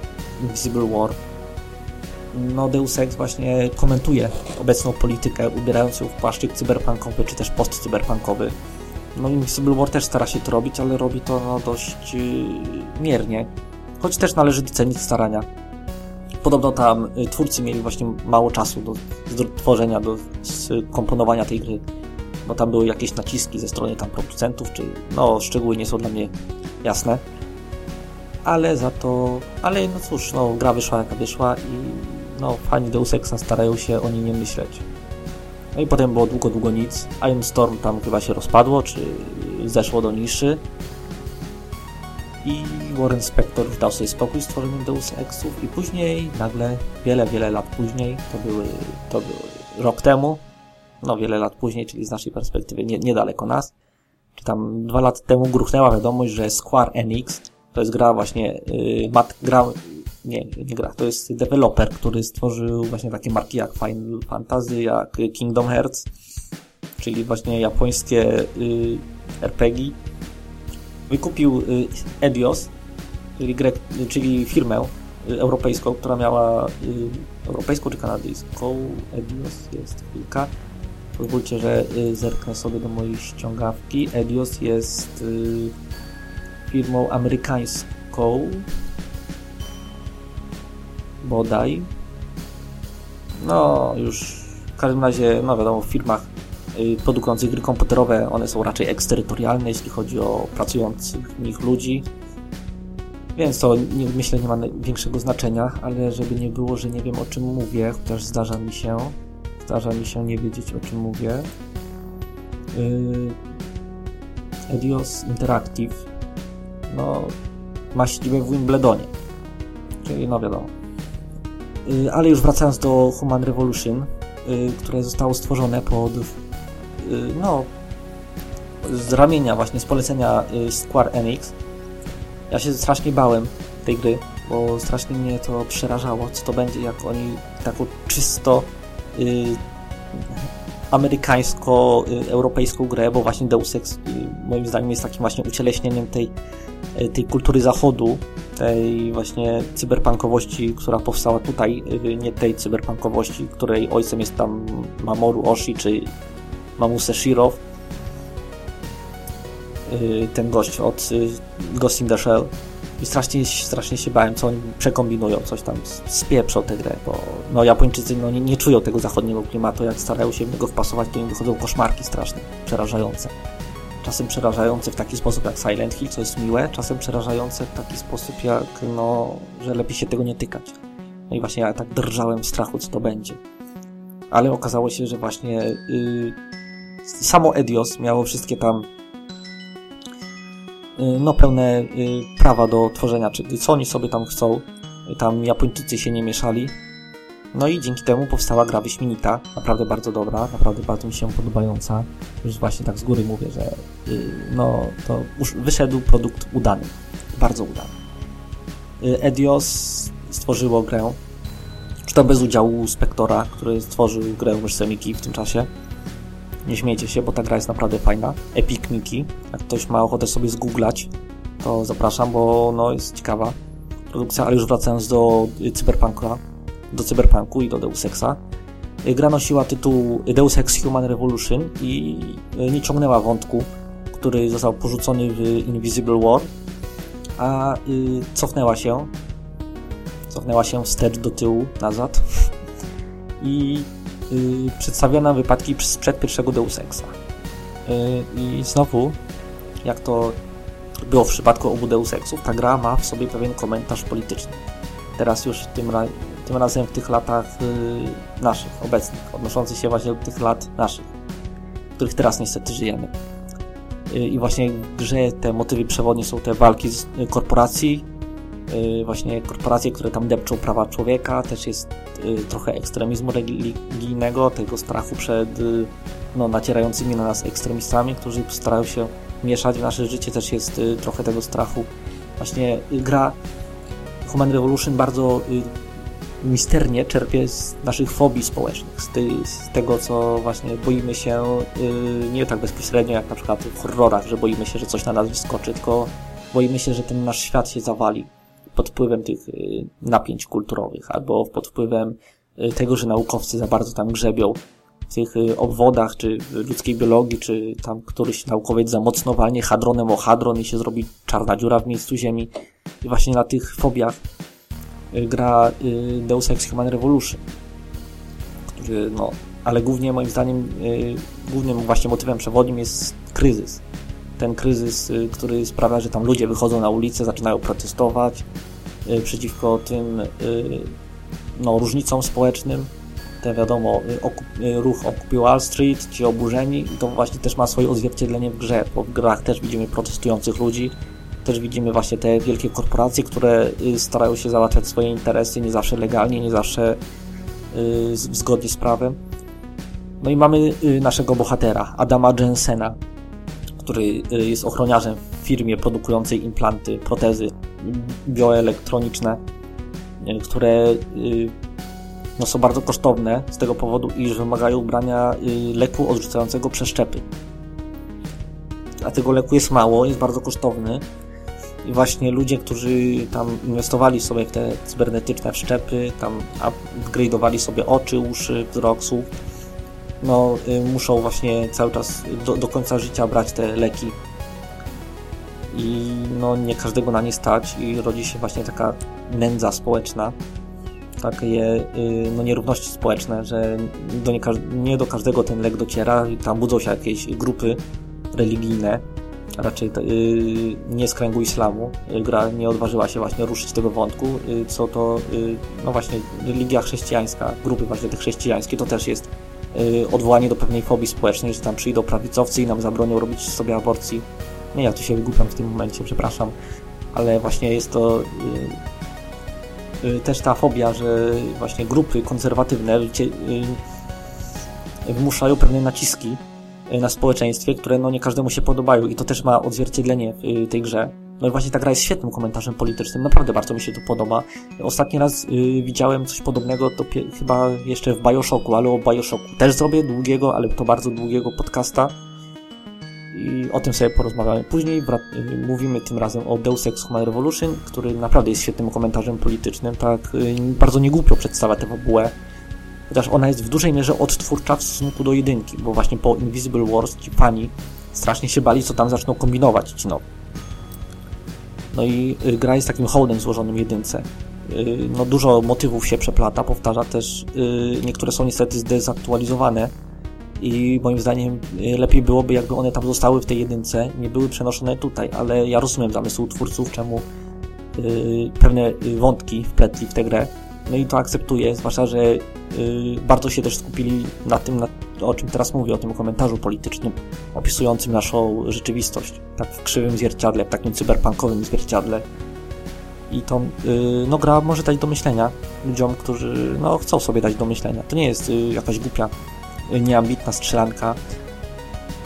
Invisible War. No Deus Ex właśnie komentuje obecną politykę, ubierając ją w płaszczyk cyberpunkowy czy też postcyberpunkowy no Invisible War też stara się to robić, ale robi to no, dość yy, miernie. Choć też należy docenić starania. Podobno tam y, twórcy mieli właśnie mało czasu do, do tworzenia, do komponowania tej gry, bo tam były jakieś naciski ze strony tam producentów, czy no szczegóły nie są dla mnie jasne. Ale za to, ale no cóż, no gra wyszła jaka wyszła i no fani Deus Exa starają się o niej nie myśleć. No i potem było długo, długo nic. Iron Storm tam chyba się rozpadło, czy zeszło do niszy. I Warren Spector już dał sobie spokój z tworzeniem Deus Exów i później, nagle, wiele, wiele lat później, to były, to były rok temu, no wiele lat później, czyli z naszej perspektywy nie, niedaleko nas, czy tam dwa lata temu gruchnęła wiadomość, że Square Enix, to jest gra właśnie, yy, mat, gra nie, nie gra, to jest deweloper, który stworzył właśnie takie marki jak Final Fantasy, jak Kingdom Hearts, czyli właśnie japońskie y, RPG. Wykupił y, Edios, czyli, czyli firmę y, europejską, która miała y, europejską czy kanadyjską. Edios jest kilka. Pozwólcie, że y, zerknę sobie do mojej ściągawki. Edios jest firmą amerykańską, bodaj. No, już w każdym razie, no wiadomo, w firmach y, produkujących gry komputerowe one są raczej eksterytorialne, jeśli chodzi o pracujących w nich ludzi. Więc to nie, myślę nie ma większego znaczenia, ale żeby nie było, że nie wiem o czym mówię, chociaż zdarza mi się, zdarza mi się nie wiedzieć o czym mówię. Yy, Edios Interactive no, ma siedzibę w Wimbledonie. Czyli no wiadomo. Y, ale już wracając do Human Revolution, y, które zostało stworzone pod y, no z ramienia właśnie, z polecenia Square Enix. Ja się strasznie bałem tej gry, bo strasznie mnie to przerażało, co to będzie, jak oni taką czysto amerykańsko-europejską grę, bo właśnie Deus Ex moim zdaniem jest takim właśnie ucieleśnieniem tej, tej kultury zachodu, tej właśnie cyberpunkowości, która powstała tutaj, nie tej cyberpunkowości, której ojcem jest tam Mamoru Oshi czy Mamuse Shiro, ten gość od Ghost in the Shell i strasznie, strasznie się bałem, co oni przekombinują, coś tam spieprzą tę grę, bo no, Japończycy no, nie, nie czują tego zachodniego klimatu, jak starają się w niego wpasować, to im wychodzą koszmarki straszne, przerażające. Czasem przerażające w taki sposób jak Silent Hill, co jest miłe, czasem przerażające w taki sposób jak, no, że lepiej się tego nie tykać. No i właśnie ja tak drżałem w strachu, co to będzie. Ale okazało się, że właśnie yy, samo Edios miało wszystkie tam Y, no, pełne y, prawa do tworzenia, czyli co oni sobie tam chcą. Tam Japończycy się nie mieszali. No i dzięki temu powstała gra wyśmienita, naprawdę bardzo dobra, naprawdę bardzo mi się podobająca. Już właśnie tak z góry mówię, że y, no to już wyszedł produkt udany, bardzo udany. Edios stworzyło grę, czy to bez udziału Spektora, który stworzył grę Myszsemiki w tym czasie. Nie śmiejcie się, bo ta gra jest naprawdę fajna. Epic Mickey. Jak ktoś ma ochotę sobie zgooglać, to zapraszam, bo no, jest ciekawa produkcja, ale już wracając do Cyberpunka, do Cyberpunku i do Deus Exa. Gra nosiła tytuł Deus Ex Human Revolution i nie ciągnęła wątku, który został porzucony w Invisible War, a y, cofnęła się cofnęła się wstecz do tyłu, nazad *laughs* i yy, przedstawiona wypadki sprzed pierwszego Deus Exa. I znowu, jak to było w przypadku obu Deus Exów, ta gra ma w sobie pewien komentarz polityczny. Teraz już tym, tym razem w tych latach yy, naszych, obecnych, odnoszących się właśnie do tych lat naszych, w których teraz niestety żyjemy. Y, I właśnie w grze te motywy przewodnie są te walki z korporacji, Y, właśnie korporacje, które tam depczą prawa człowieka, też jest y, trochę ekstremizmu religijnego, tego strachu przed y, no, nacierającymi na nas ekstremistami, którzy starają się mieszać w nasze życie, też jest trochę tego strachu. Właśnie gra Human Revolution bardzo misternie czerpie z naszych fobii społecznych, z, ty, z, tego, co właśnie boimy się nie tak bezpośrednio jak na przykład w horrorach, że boimy się, że coś na nas wyskoczy, tylko boimy się, że ten nasz świat się zawali pod wpływem tych y, napięć kulturowych, albo pod wpływem y, tego, że naukowcy za bardzo tam grzebią w tych y, obwodach, czy ludzkiej biologii, czy tam któryś naukowiec za mocno walnie hadronem o hadron i się zrobi czarna dziura w miejscu Ziemi. I właśnie na tych fobiach gra Deus Ex Human Revolution, który, no, ale głównie moim zdaniem, głównym właśnie motywem przewodnim jest kryzys ten kryzys, y, który sprawia, że tam ludzie wychodzą na ulicę, zaczynają protestować y, przeciwko tym y, no, różnicom społecznym. Te wiadomo, ruch Occupy Wall Street, ci oburzeni, to właśnie też ma swoje odzwierciedlenie w grze, bo w grach też widzimy protestujących ludzi, też widzimy właśnie te wielkie korporacje, które starają się załatwiać swoje interesy, nie zawsze legalnie, nie zawsze zgodnie z prawem. No i mamy naszego bohatera, Adama Jensena, który y, jest ochroniarzem w firmie produkującej implanty, protezy bioelektroniczne, y, które y, no, są bardzo kosztowne z tego powodu, iż wymagają ubrania leku odrzucającego przeszczepy. A tego leku jest mało, jest bardzo kosztowny. I właśnie ludzie, którzy tam inwestowali sobie w te cybernetyczne wszczepy, tam upgrade'owali sobie oczy, uszy, wzrok, słuch, no, y, muszą właśnie cały czas do, do końca życia brać te leki. I no, nie każdego na nie stać i rodzi się właśnie taka nędza społeczna, takie y, no, nierówności społeczne, że do nie, nie do każdego ten lek dociera i tam budzą się jakieś grupy religijne, raczej yy, nie z kręgu islamu. Gra nie odważyła się właśnie ruszyć tego wątku, yy, co to, no właśnie, religia chrześcijańska, grupy właśnie te chrześcijańskie, to też jest Y, odwołanie do pewnej fobii społecznej, że tam przyjdą prawicowcy i nam zabronią robić sobie aborcji. Nie, ja tu się wygłupiam w tym momencie, przepraszam, ale właśnie jest to y, y, też ta fobia, że właśnie grupy konserwatywne y, wymuszają pewne naciski na społeczeństwie, które no nie każdemu się podobają i to też ma odzwierciedlenie w tej grze. No i właśnie ta gra jest świetnym komentarzem politycznym, naprawdę bardzo mi się to podoba. Ostatni raz y, widziałem coś podobnego, to chyba jeszcze w Bioshocku, ale o Bioshocku też zrobię długiego, ale to bardzo długiego podcasta i o tym sobie porozmawiamy później. Y, mówimy tym razem o Deus Ex Human Revolution, który naprawdę jest świetnym komentarzem politycznym, tak y, bardzo niegłupio przedstawia tę fabułę, chociaż ona jest w dużej mierze odtwórcza w stosunku do jedynki, bo właśnie po Invisible Wars ci fani strasznie się bali, co tam zaczną kombinować ci no. I y, gra jest takim hołdem złożonym jedynce. No dużo motywów się przeplata, powtarza też, niektóre są niestety zdezaktualizowane, i moim zdaniem y, lepiej byłoby, jakby one tam zostały w tej jedynce, nie były przenoszone tutaj, ale ja rozumiem zamysł twórców, czemu pewne y, wątki wpletli w tę grę. No i to akceptuję, zwłaszcza, że yy, bardzo się też skupili na tym, na, o czym teraz mówię, o tym komentarzu politycznym, opisującym naszą rzeczywistość, tak w krzywym zwierciadle, w takim cyberpunkowym zwierciadle. I to, yy, no gra może dać do myślenia ludziom, którzy, no chcą sobie dać do myślenia. To nie jest yy, jakaś głupia nieambitna strzelanka.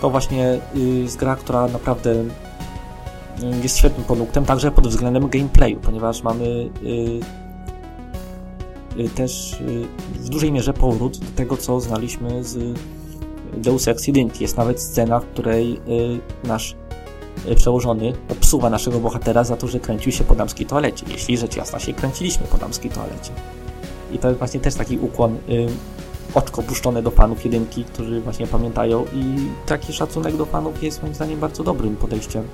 To właśnie jest gra, która naprawdę jest świetnym produktem, także pod względem gameplayu, ponieważ mamy też w dużej mierze powrót do tego, co znaliśmy z Deus Ex Identity. Jest nawet scena, w której nasz przełożony obsuwa naszego bohatera za to, że kręcił się po damskiej toalecie. Jeśli rzecz jasna się kręciliśmy po damskiej toalecie. I to jest właśnie też taki ukłon oczko puszczone do fanów jedynki, którzy właśnie pamiętają i taki szacunek do fanów jest moim zdaniem bardzo dobrym podejściem.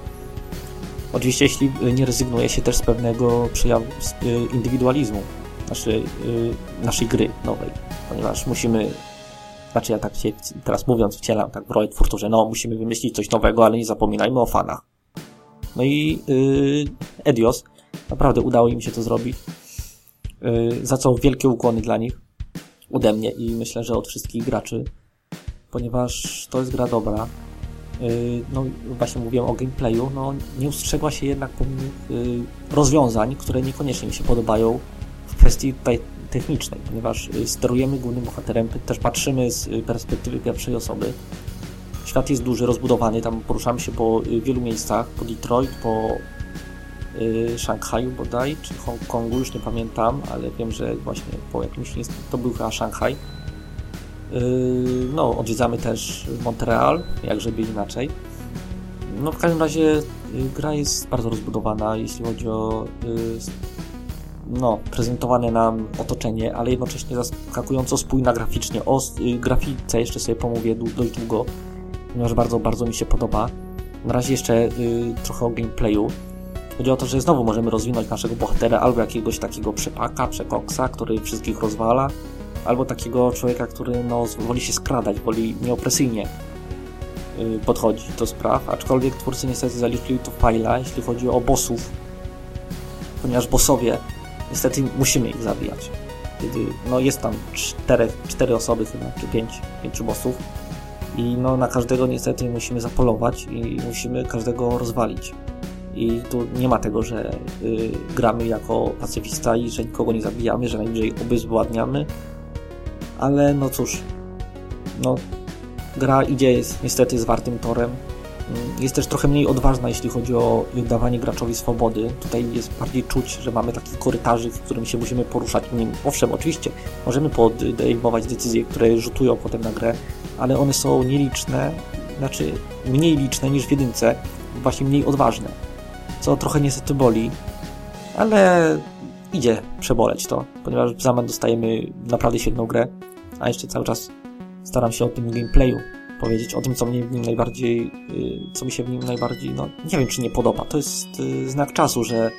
Oczywiście jeśli nie rezygnuje się też z pewnego przejawu y, indywidualizmu naszej, y, naszej gry nowej, ponieważ musimy, znaczy ja tak się teraz mówiąc wcielam tak w rolę twórcą, że no musimy wymyślić coś nowego, ale nie zapominajmy o fanach. No i yy, Edios, naprawdę udało im się to zrobić, yy, za co wielkie ukłony dla nich ode mnie i myślę, że od wszystkich graczy, ponieważ to jest gra dobra. Y, no właśnie mówiłem o gameplayu, no nie ustrzegła się jednak pewnych y, rozwiązań, które niekoniecznie mi się podobają kwestii tutaj technicznej, ponieważ y, sterujemy głównym bohaterem, też patrzymy z perspektywy pierwszej osoby. Świat jest duży, rozbudowany, tam poruszamy się po wielu miejscach, po Detroit, po Y, Szanghaju bodaj, czy Hongkongu, już nie pamiętam, ale wiem, że właśnie po jakimś, to był chyba Szanghaj. Y, no, odwiedzamy też Montreal, jak żeby inaczej. No, w każdym razie y, gra jest bardzo rozbudowana, jeśli chodzi o no, prezentowane nam otoczenie, ale jednocześnie zaskakująco spójna graficznie. O grafice jeszcze sobie pomówię dość długo, ponieważ bardzo, bardzo mi się podoba. Na razie jeszcze trochę o gameplayu. Chodzi o to, że znowu możemy rozwinąć naszego bohatera albo jakiegoś takiego przepaka, przekoksa, który wszystkich rozwala, albo takiego człowieka, który no, woli się skradać, woli nieopresyjnie yy, podchodzić do spraw, aczkolwiek twórcy niestety zaliczyli to fajla, jeśli chodzi o bossów, ponieważ bossowie, niestety musimy ich zabijać. Kiedy, no jest tam cztery, cztery osoby chyba, czy pięć, pięciu bossów i no na każdego niestety musimy zapolować i musimy każdego rozwalić. I tu nie ma tego, że y, gramy jako pacyfista i że nikogo nie zabijamy, że najwyżej obezwładniamy. Ale no cóż, no gra idzie jest niestety zwartym torem. Jest też trochę mniej odważna, jeśli chodzi o dawanie graczowi swobody. Tutaj jest bardziej czuć, że mamy taki korytarzyk, w którym się musimy poruszać nim. Owszem, oczywiście, możemy podejmować decyzje, które rzutują potem na grę, ale one są nieliczne, znaczy mniej liczne niż w jedynce, właśnie mniej odważne co trochę niestety boli, ale idzie przeboleć to, ponieważ w zamian dostajemy naprawdę świetną grę, a jeszcze cały czas staram się o tym gameplayu powiedzieć, o tym, co mnie w nim najbardziej, y, co mi się w nim najbardziej, no nie wiem, czy nie podoba. To jest y, znak czasu, że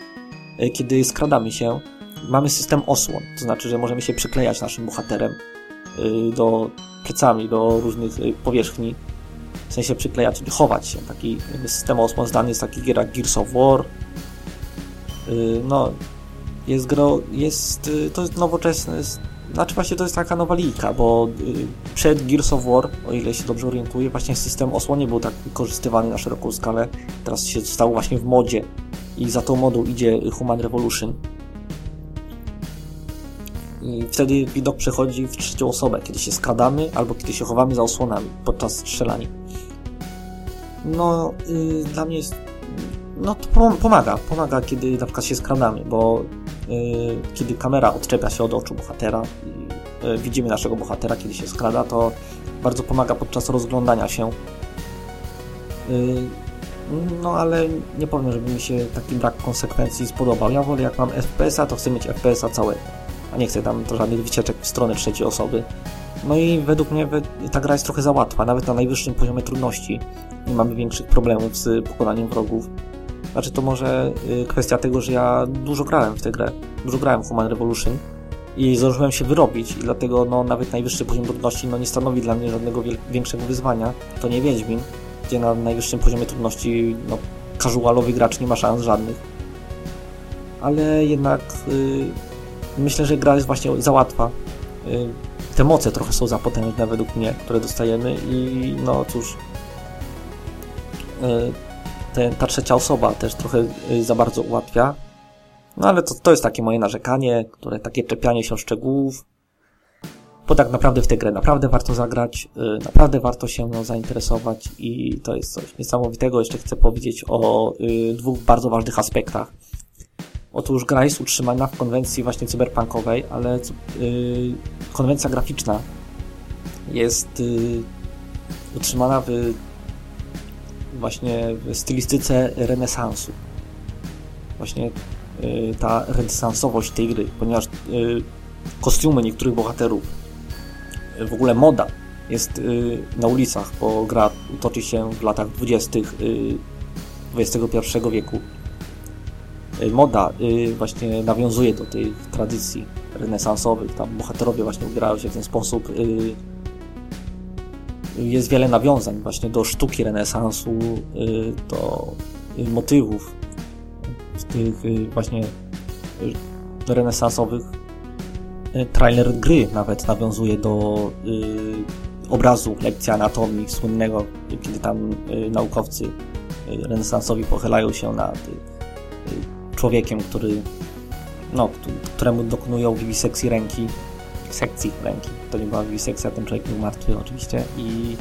y, kiedy skradamy się, mamy system osłon, to znaczy, że możemy się przyklejać naszym bohaterem do plecami, do różnych powierzchni, w sensie przyklejać, chować się. Taki system osłon znany jest taki gier jak Gears of War. No, jest gro, jest, to jest nowoczesne, znaczy właśnie to jest taka nowa linka, bo yy, przed Gears of War, o ile się dobrze orientuję, właśnie system osłon nie był tak wykorzystywany na szeroką skalę. Teraz się stało właśnie w modzie i za tą modą idzie Human Revolution. I wtedy widok przechodzi w trzecią osobę, kiedy się skradamy albo kiedy się chowamy za osłonami podczas strzelania. No, yy, dla mnie jest. No to pomaga, pomaga, kiedy na przykład się skradamy, bo kiedy kamera odczepia się od oczu bohatera i yy, widzimy naszego bohatera, kiedy się skrada, to bardzo pomaga podczas rozglądania się. Y, no ale nie powiem, żeby mi się taki brak konsekwencji spodobał. Ja wolę jak mam FPS-a, to chcę mieć FPS-a całego a nie chcę tam żadnych wycieczek w stronę trzeciej osoby. No i według mnie ta gra jest trochę za łatwa, nawet na najwyższym poziomie trudności nie mamy większych problemów z pokonaniem wrogów. Znaczy to może y, kwestia tego, że ja dużo grałem w tę grę, dużo grałem w Human Revolution i zdążyłem się wyrobić i dlatego no, nawet najwyższy poziom trudności no, nie stanowi dla mnie żadnego większego wyzwania. To nie Wiedźmin, gdzie na najwyższym poziomie trudności no, casualowy gracz nie ma szans żadnych. Ale jednak y, myślę, że gra jest właśnie za łatwa. Y, te moce trochę są za potężne według mnie, które dostajemy i no cóż, y, ta trzecia osoba też trochę y, za bardzo ułatwia. No ale to, to jest takie moje narzekanie, które takie czepianie się szczegółów. Bo tak naprawdę w tę grę naprawdę warto zagrać, naprawdę warto się nią zainteresować i to jest coś niesamowitego. Jeszcze chcę powiedzieć o dwóch bardzo ważnych aspektach. Otóż gra jest utrzymana w konwencji właśnie cyberpunkowej, ale yy, konwencja graficzna jest yy, utrzymana w właśnie w stylistyce renesansu. Właśnie yy, ta renesansowość tej gry, ponieważ yy, kostiumy niektórych bohaterów, yy, w ogóle moda jest na ulicach, bo gra toczy się w latach 20. XXI wieku Y, moda y, właśnie nawiązuje do tych tradycji renesansowych. Tam bohaterowie właśnie ubierają się w ten sposób. Y, jest wiele nawiązań właśnie do sztuki renesansu, do motywów tych właśnie renesansowych. Trailer gry nawet nawiązuje do obrazu lekcji anatomii słynnego, kiedy tam naukowcy renesansowi pochylają się nad człowiekiem, który, no, któremu dokonują wiwisekcji ręki, sekcji ręki. To nie była wiwisekcja, ten człowiek był martwy oczywiście i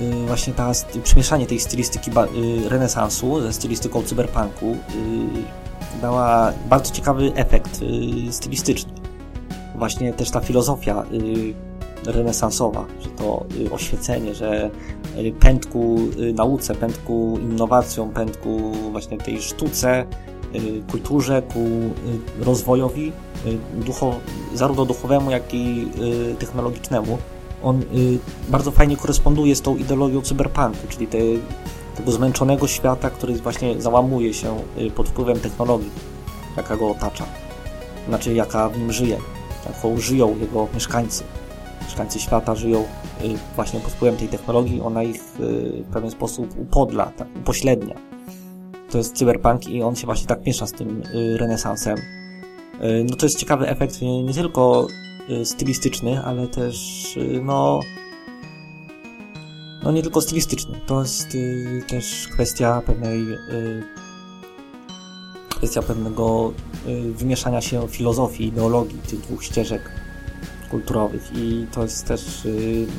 y, właśnie ta, przemieszanie tej stylistyki y, renesansu ze stylistyką cyberpunku y, dała bardzo ciekawy efekt stylistyczny. Właśnie też ta filozofia renesansowa, że to oświecenie, że pędku nauce, pędku innowacjom, pędku właśnie tej sztuce kulturze, ku y, rozwojowi y, duchow, zarówno duchowemu, jak i technologicznemu. On bardzo fajnie koresponduje z tą ideologią cyberpunku, czyli te, tego zmęczonego świata, który właśnie załamuje się pod wpływem technologii, jaka go otacza, znaczy jaka w nim żyje, jaką żyją jego mieszkańcy. Mieszkańcy świata żyją właśnie pod wpływem tej technologii, ona ich w pewien sposób upodla, tak, upoślednia to jest cyberpunk i on się właśnie tak miesza z tym y, renesansem. Y, no to jest ciekawy efekt nie tylko y, stylistyczny, ale też no no nie tylko stylistyczny. To jest też kwestia pewnej kwestia pewnego wymieszania się filozofii, ideologii tych dwóch ścieżek kulturowych i to jest też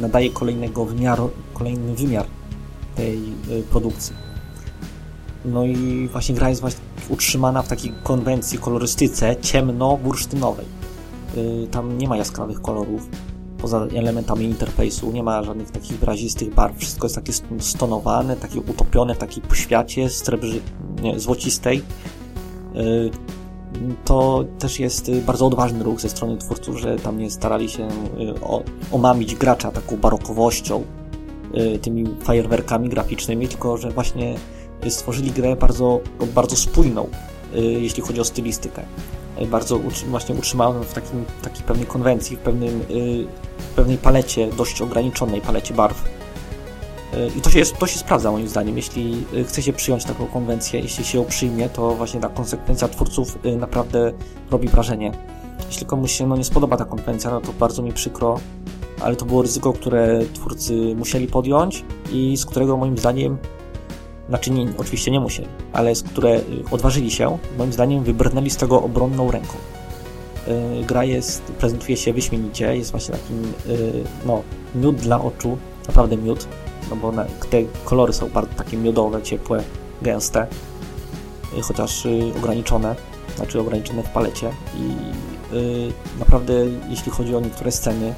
nadaje kolejnego wymiaru, kolejny wymiar tej produkcji. No i właśnie gra jest właśnie utrzymana w takiej konwencji, kolorystyce ciemno-bursztynowej. Yy, tam nie ma jaskrawych kolorów, poza elementami interfejsu, nie ma żadnych takich wyrazistych barw, wszystko jest takie stonowane, takie utopione w takiej poświacie srebrzy, nie, złocistej. Yy, to też jest bardzo odważny ruch ze strony twórców, że tam nie starali się omamić gracza taką barokowością, tymi fajerwerkami graficznymi, tylko że właśnie stworzyli grę bardzo, bardzo spójną, y, jeśli chodzi o stylistykę. Y, bardzo właśnie utrzymaną w takim, takiej pewnej konwencji, w, pewnym, y, w pewnej palecie, dość ograniczonej palecie barw. I to się, to się sprawdza moim zdaniem. Jeśli chce się przyjąć taką konwencję, jeśli się ją przyjmie, to właśnie ta konsekwencja twórców naprawdę robi wrażenie. Jeśli komuś się no, nie spodoba ta konwencja, no to bardzo mi przykro, ale to było ryzyko, które twórcy musieli podjąć i z którego moim zdaniem znaczy nie, oczywiście nie musieli, ale z które y, odważyli się, moim zdaniem wybrnęli z tego obronną ręką. Yy, gra jest, prezentuje się wyśmienicie, jest właśnie takim, yy, no, miód dla oczu, naprawdę miód, no bo na, te kolory są bardzo takie miodowe, ciepłe, gęste, yy, chociaż y, ograniczone, znaczy ograniczone w palecie i y, naprawdę jeśli chodzi o niektóre sceny,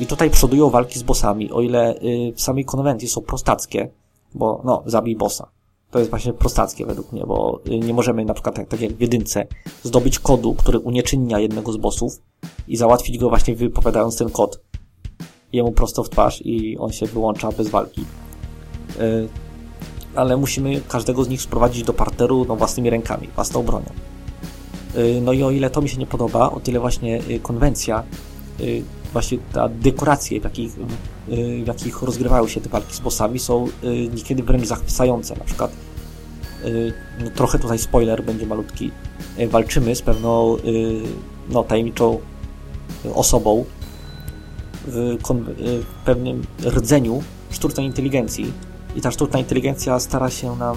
i tutaj przodują walki z bossami, o ile w samej konwencji są prostackie, bo no, zabij bossa. To jest właśnie prostackie według mnie, bo y, nie możemy na przykład tak, tak jak w jedynce zdobyć kodu, który unieczynnia jednego z bossów i załatwić go właśnie wypowiadając ten kod jemu prosto w twarz i on się wyłącza bez walki. Yy, ale musimy każdego z nich sprowadzić do parteru no, własnymi rękami, własną bronią. Yy, no i o ile to mi się nie podoba, o tyle właśnie yy, konwencja y, właśnie ta dekoracje, w jakich, w jakich rozgrywają się te walki z bossami są y, niekiedy wręcz zachwycające. Na przykład y, no trochę tutaj spoiler będzie malutki. Y, walczymy z pewną no, tajemniczą osobą w, w pewnym rdzeniu sztucznej inteligencji i ta sztuczna inteligencja stara się nam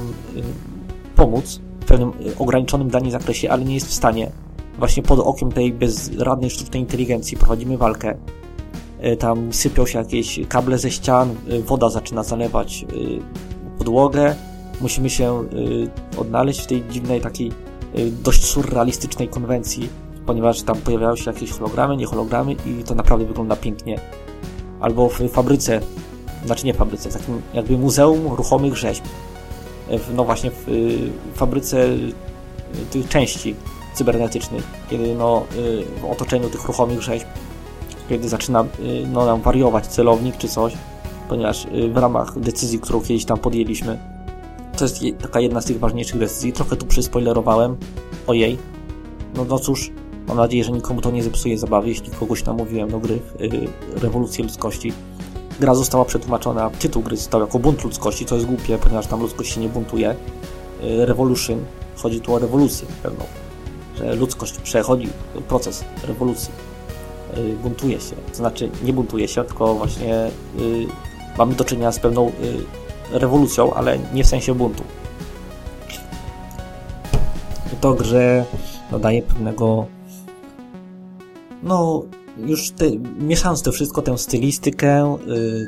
pomóc w pewnym ograniczonym niej zakresie, ale nie jest w stanie właśnie pod okiem tej bezradnej sztucznej inteligencji prowadzimy walkę. E, tam sypią się jakieś kable ze ścian, e, woda zaczyna zalewać e, podłogę. Musimy się odnaleźć w tej dziwnej, takiej dość surrealistycznej konwencji, ponieważ tam pojawiają się jakieś hologramy, nie hologramy i to naprawdę wygląda pięknie. Albo w fabryce, znaczy nie fabryce, w takim jakby muzeum ruchomych rzeźb. No właśnie w fabryce tych części cybernetycznych, kiedy no, w otoczeniu tych ruchomych rzeźb, kiedy zaczyna y, no, nam wariować celownik czy coś, ponieważ y, w ramach decyzji, którą kiedyś tam podjęliśmy, to jest taka jedna z tych ważniejszych decyzji. Trochę tu przyspoilerowałem. Ojej. No, no cóż, mam nadzieję, że nikomu to nie zepsuje zabawy, jeśli kogoś namówiłem do gry yy, Rewolucję Ludzkości. Gra została przetłumaczona, tytuł gry został jako Bunt Ludzkości, co jest głupie, ponieważ tam ludzkość się nie buntuje. Yy, Revolution, chodzi tu o rewolucję pewną że ludzkość przechodzi proces rewolucji, buntuje się. To znaczy, nie buntuje się, tylko właśnie y, mamy do czynienia z pewną y, rewolucją, ale nie w sensie buntu. To grze dodaje pewnego no już te, mieszając to wszystko, tę stylistykę,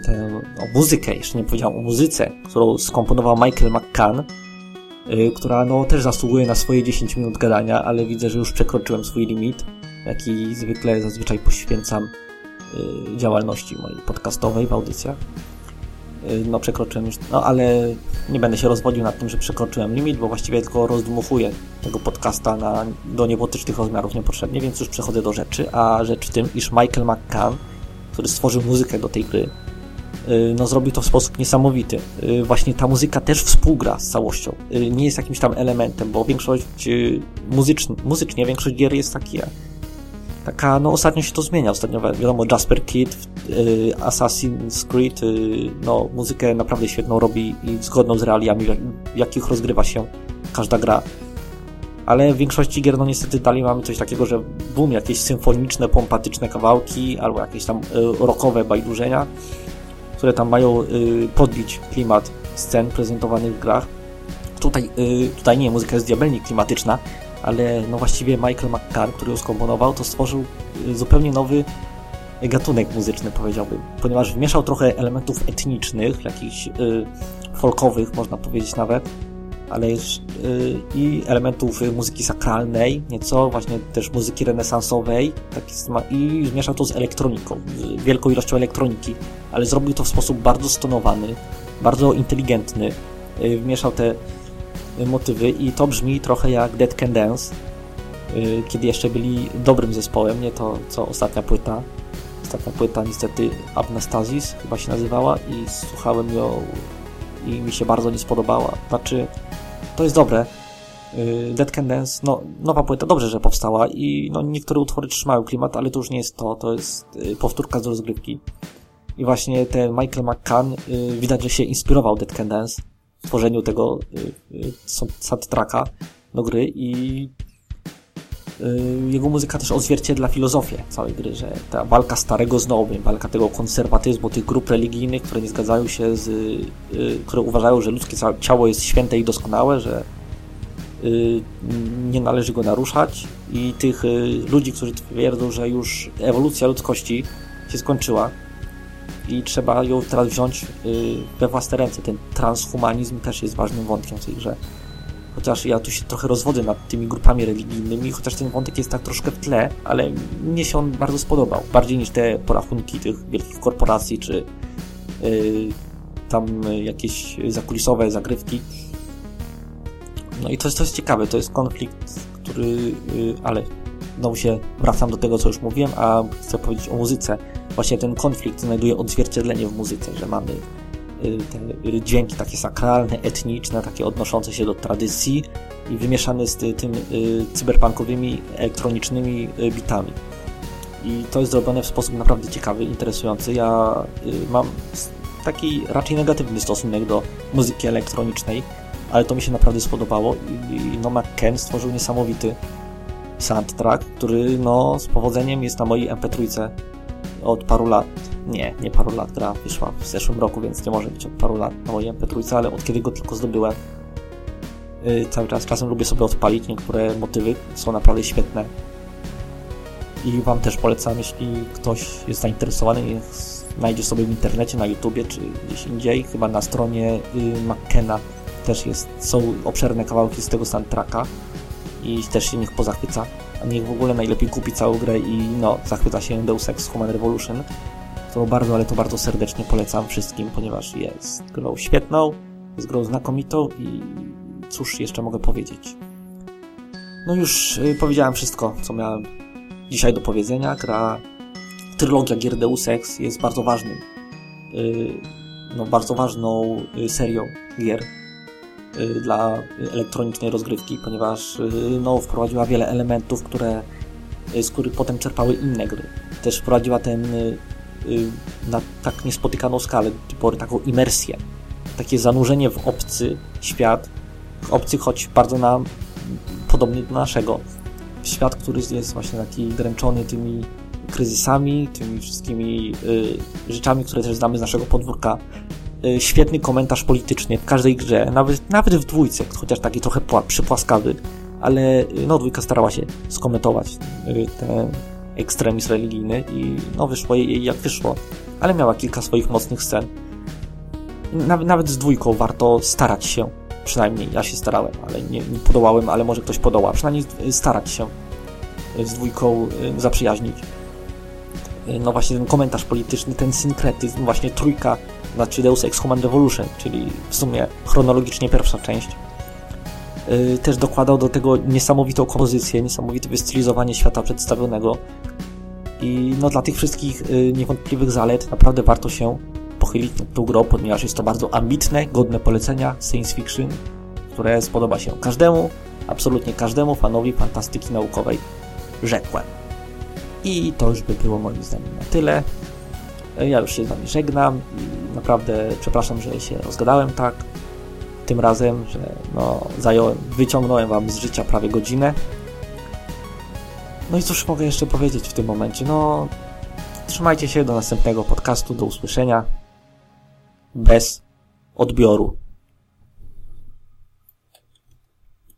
tę o, muzykę, jeszcze nie powiedziałem o muzyce, którą skomponował Michael McCann, Y, która no też zasługuje na swoje 10 minut gadania, ale widzę, że już przekroczyłem swój limit, jaki zwykle zazwyczaj poświęcam y, działalności mojej podcastowej w audycjach. Y, no przekroczyłem już, no ale nie będę się rozwodził nad tym, że przekroczyłem limit, bo właściwie tylko rozdmuchuję tego podcasta na, do niebotycznych rozmiarów niepotrzebnie, więc już przechodzę do rzeczy, a rzecz w tym, iż Michael McCann, który stworzył muzykę do tej gry, Y, no, zrobił to w sposób niesamowity. Właśnie ta muzyka też współgra z całością. Nie jest jakimś tam elementem, bo większość muzycz, muzycznie większość gier jest takie taka, no ostatnio się to zmienia. Ostatnio wiadomo, Jasper Kid, Assassin's Creed, no muzykę naprawdę świetną robi i zgodną z realiami, w jakich rozgrywa się każda gra. Ale w większości gier, no niestety dalej mamy coś takiego, że boom, jakieś symfoniczne, pompatyczne kawałki, albo jakieś tam rockowe bajdurzenia które tam mają y, podbić klimat scen prezentowanych w grach. Tutaj, y, tutaj nie, muzyka jest diabelnie klimatyczna, ale no właściwie Michael McCann, który ją skomponował, to stworzył y, zupełnie nowy gatunek muzyczny, powiedziałbym, ponieważ wmieszał trochę elementów etnicznych, jakichś folkowych, można powiedzieć nawet, ale już, yy, i elementów muzyki sakralnej, nieco, właśnie też muzyki renesansowej i zmieszał to z elektroniką, z wielką ilością elektroniki, ale zrobił to w sposób bardzo stonowany, bardzo inteligentny, yy, wmieszał te motywy i to brzmi trochę jak Dead Can Dance, yy, kiedy jeszcze byli dobrym zespołem, nie to co ostatnia płyta. Ostatnia płyta niestety Abnastasis chyba się nazywała i słuchałem ją i mi się bardzo nie spodobała. Znaczy, to jest dobre. Y, Dead Can Dance, no, nowa płyta, dobrze, że powstała i no, niektóre utwory trzymają klimat, ale to już nie jest to, to jest y, powtórka z rozgrywki. I właśnie ten Michael McCann y, widać, że się inspirował Dead Can Dance tworzeniu tego soundtracka do gry i jego muzyka też odzwierciedla filozofię całej gry, że ta walka starego z nowym, walka tego konserwatyzmu, tych grup religijnych, które nie zgadzają się z, które uważają, że ludzkie ciało jest święte i doskonałe, że nie należy go naruszać i tych ludzi, którzy twierdzą, że już ewolucja ludzkości się skończyła i trzeba ją teraz wziąć we własne ręce. Ten transhumanizm też jest ważnym wątkiem w tej grze. Chociaż ja tu się trochę rozwodzę nad tymi grupami religijnymi, chociaż ten wątek jest tak troszkę w tle, ale mnie się on bardzo spodobał. Bardziej niż te porachunki tych wielkich korporacji, czy yy, tam jakieś zakulisowe zagrywki. No i to jest, to jest ciekawe, to jest konflikt, który, yy, ale znowu się wracam do tego, co już mówiłem, a chcę powiedzieć o muzyce. Właśnie ten konflikt znajduje odzwierciedlenie w muzyce, że mamy Y, te dźwięki takie sakralne, etniczne, takie odnoszące się do tradycji i wymieszane z tym y, cyberpunkowymi, elektronicznymi y, bitami. I to jest zrobione w sposób naprawdę ciekawy, interesujący. Ja mam taki raczej negatywny stosunek do muzyki elektronicznej, ale to mi się naprawdę spodobało i no McKen stworzył niesamowity soundtrack, który no z powodzeniem jest na mojej MP3 od paru lat. Nie, nie paru lat, gra wyszła w zeszłym roku, więc nie może być od paru lat na mojej MP3, ale od kiedy go tylko zdobyłem, yy, cały czas czasem lubię sobie odpalić niektóre motywy, są naprawdę świetne. I Wam też polecam, jeśli ktoś jest zainteresowany, znajdzie sobie w internecie, na YouTubie czy gdzieś indziej, chyba na stronie yy, McKena też jest, są obszerne kawałki z tego soundtracka i też się niech pozachwyca niech w ogóle najlepiej kupi całą grę i no, zachwyca się Deus Ex Human Revolution, to bardzo, ale to bardzo serdecznie polecam wszystkim, ponieważ jest grą świetną, jest grą znakomitą i cóż jeszcze mogę powiedzieć. No już y, powiedziałem wszystko, co miałem dzisiaj do powiedzenia. Gra, trylogia gier Deus Ex jest bardzo ważnym, y, no bardzo ważną y, serią gier dla elektronicznej rozgrywki, ponieważ y, no, wprowadziła wiele elementów, które, y, z których potem czerpały inne gry. Też wprowadziła ten na tak niespotykaną skalę, typu taką imersję, takie zanurzenie w obcy świat, obcy choć bardzo na, podobny do naszego. Świat, który jest właśnie taki dręczony tymi kryzysami, tymi wszystkimi y, rzeczami, które też znamy z naszego podwórka Y, świetny komentarz polityczny w każdej grze, nawet, nawet w dwójce, chociaż taki trochę przypłaskawy, ale y, no dwójka starała się skomentować y, ten ekstremizm religijny i no wyszło jej jak wyszło, ale miała kilka swoich mocnych scen. Nawet, nawet z dwójką warto starać się, przynajmniej ja się starałem, ale nie, nie podołałem, ale może ktoś podoła, przynajmniej starać się z dwójką zaprzyjaźnić. No właśnie ten komentarz polityczny, ten synkretyzm, właśnie trójka znaczy Deus Ex Human Revolution, czyli w sumie chronologicznie pierwsza część, yy, też dokładał do tego niesamowitą kompozycję, niesamowite wystylizowanie świata przedstawionego i no dla tych wszystkich yy, niewątpliwych zalet naprawdę warto się pochylić nad tą grą, ponieważ jest to bardzo ambitne, godne polecenia science fiction, które spodoba się każdemu, absolutnie każdemu fanowi fantastyki naukowej, rzekłem. I to już by było moim zdaniem na tyle. Ja już się z Wami żegnam i naprawdę przepraszam, że się rozgadałem tak tym razem, że no, zająłem, wyciągnąłem Wam z życia prawie godzinę. No i cóż mogę jeszcze powiedzieć w tym momencie? No, trzymajcie się do następnego podcastu, do usłyszenia bez odbioru.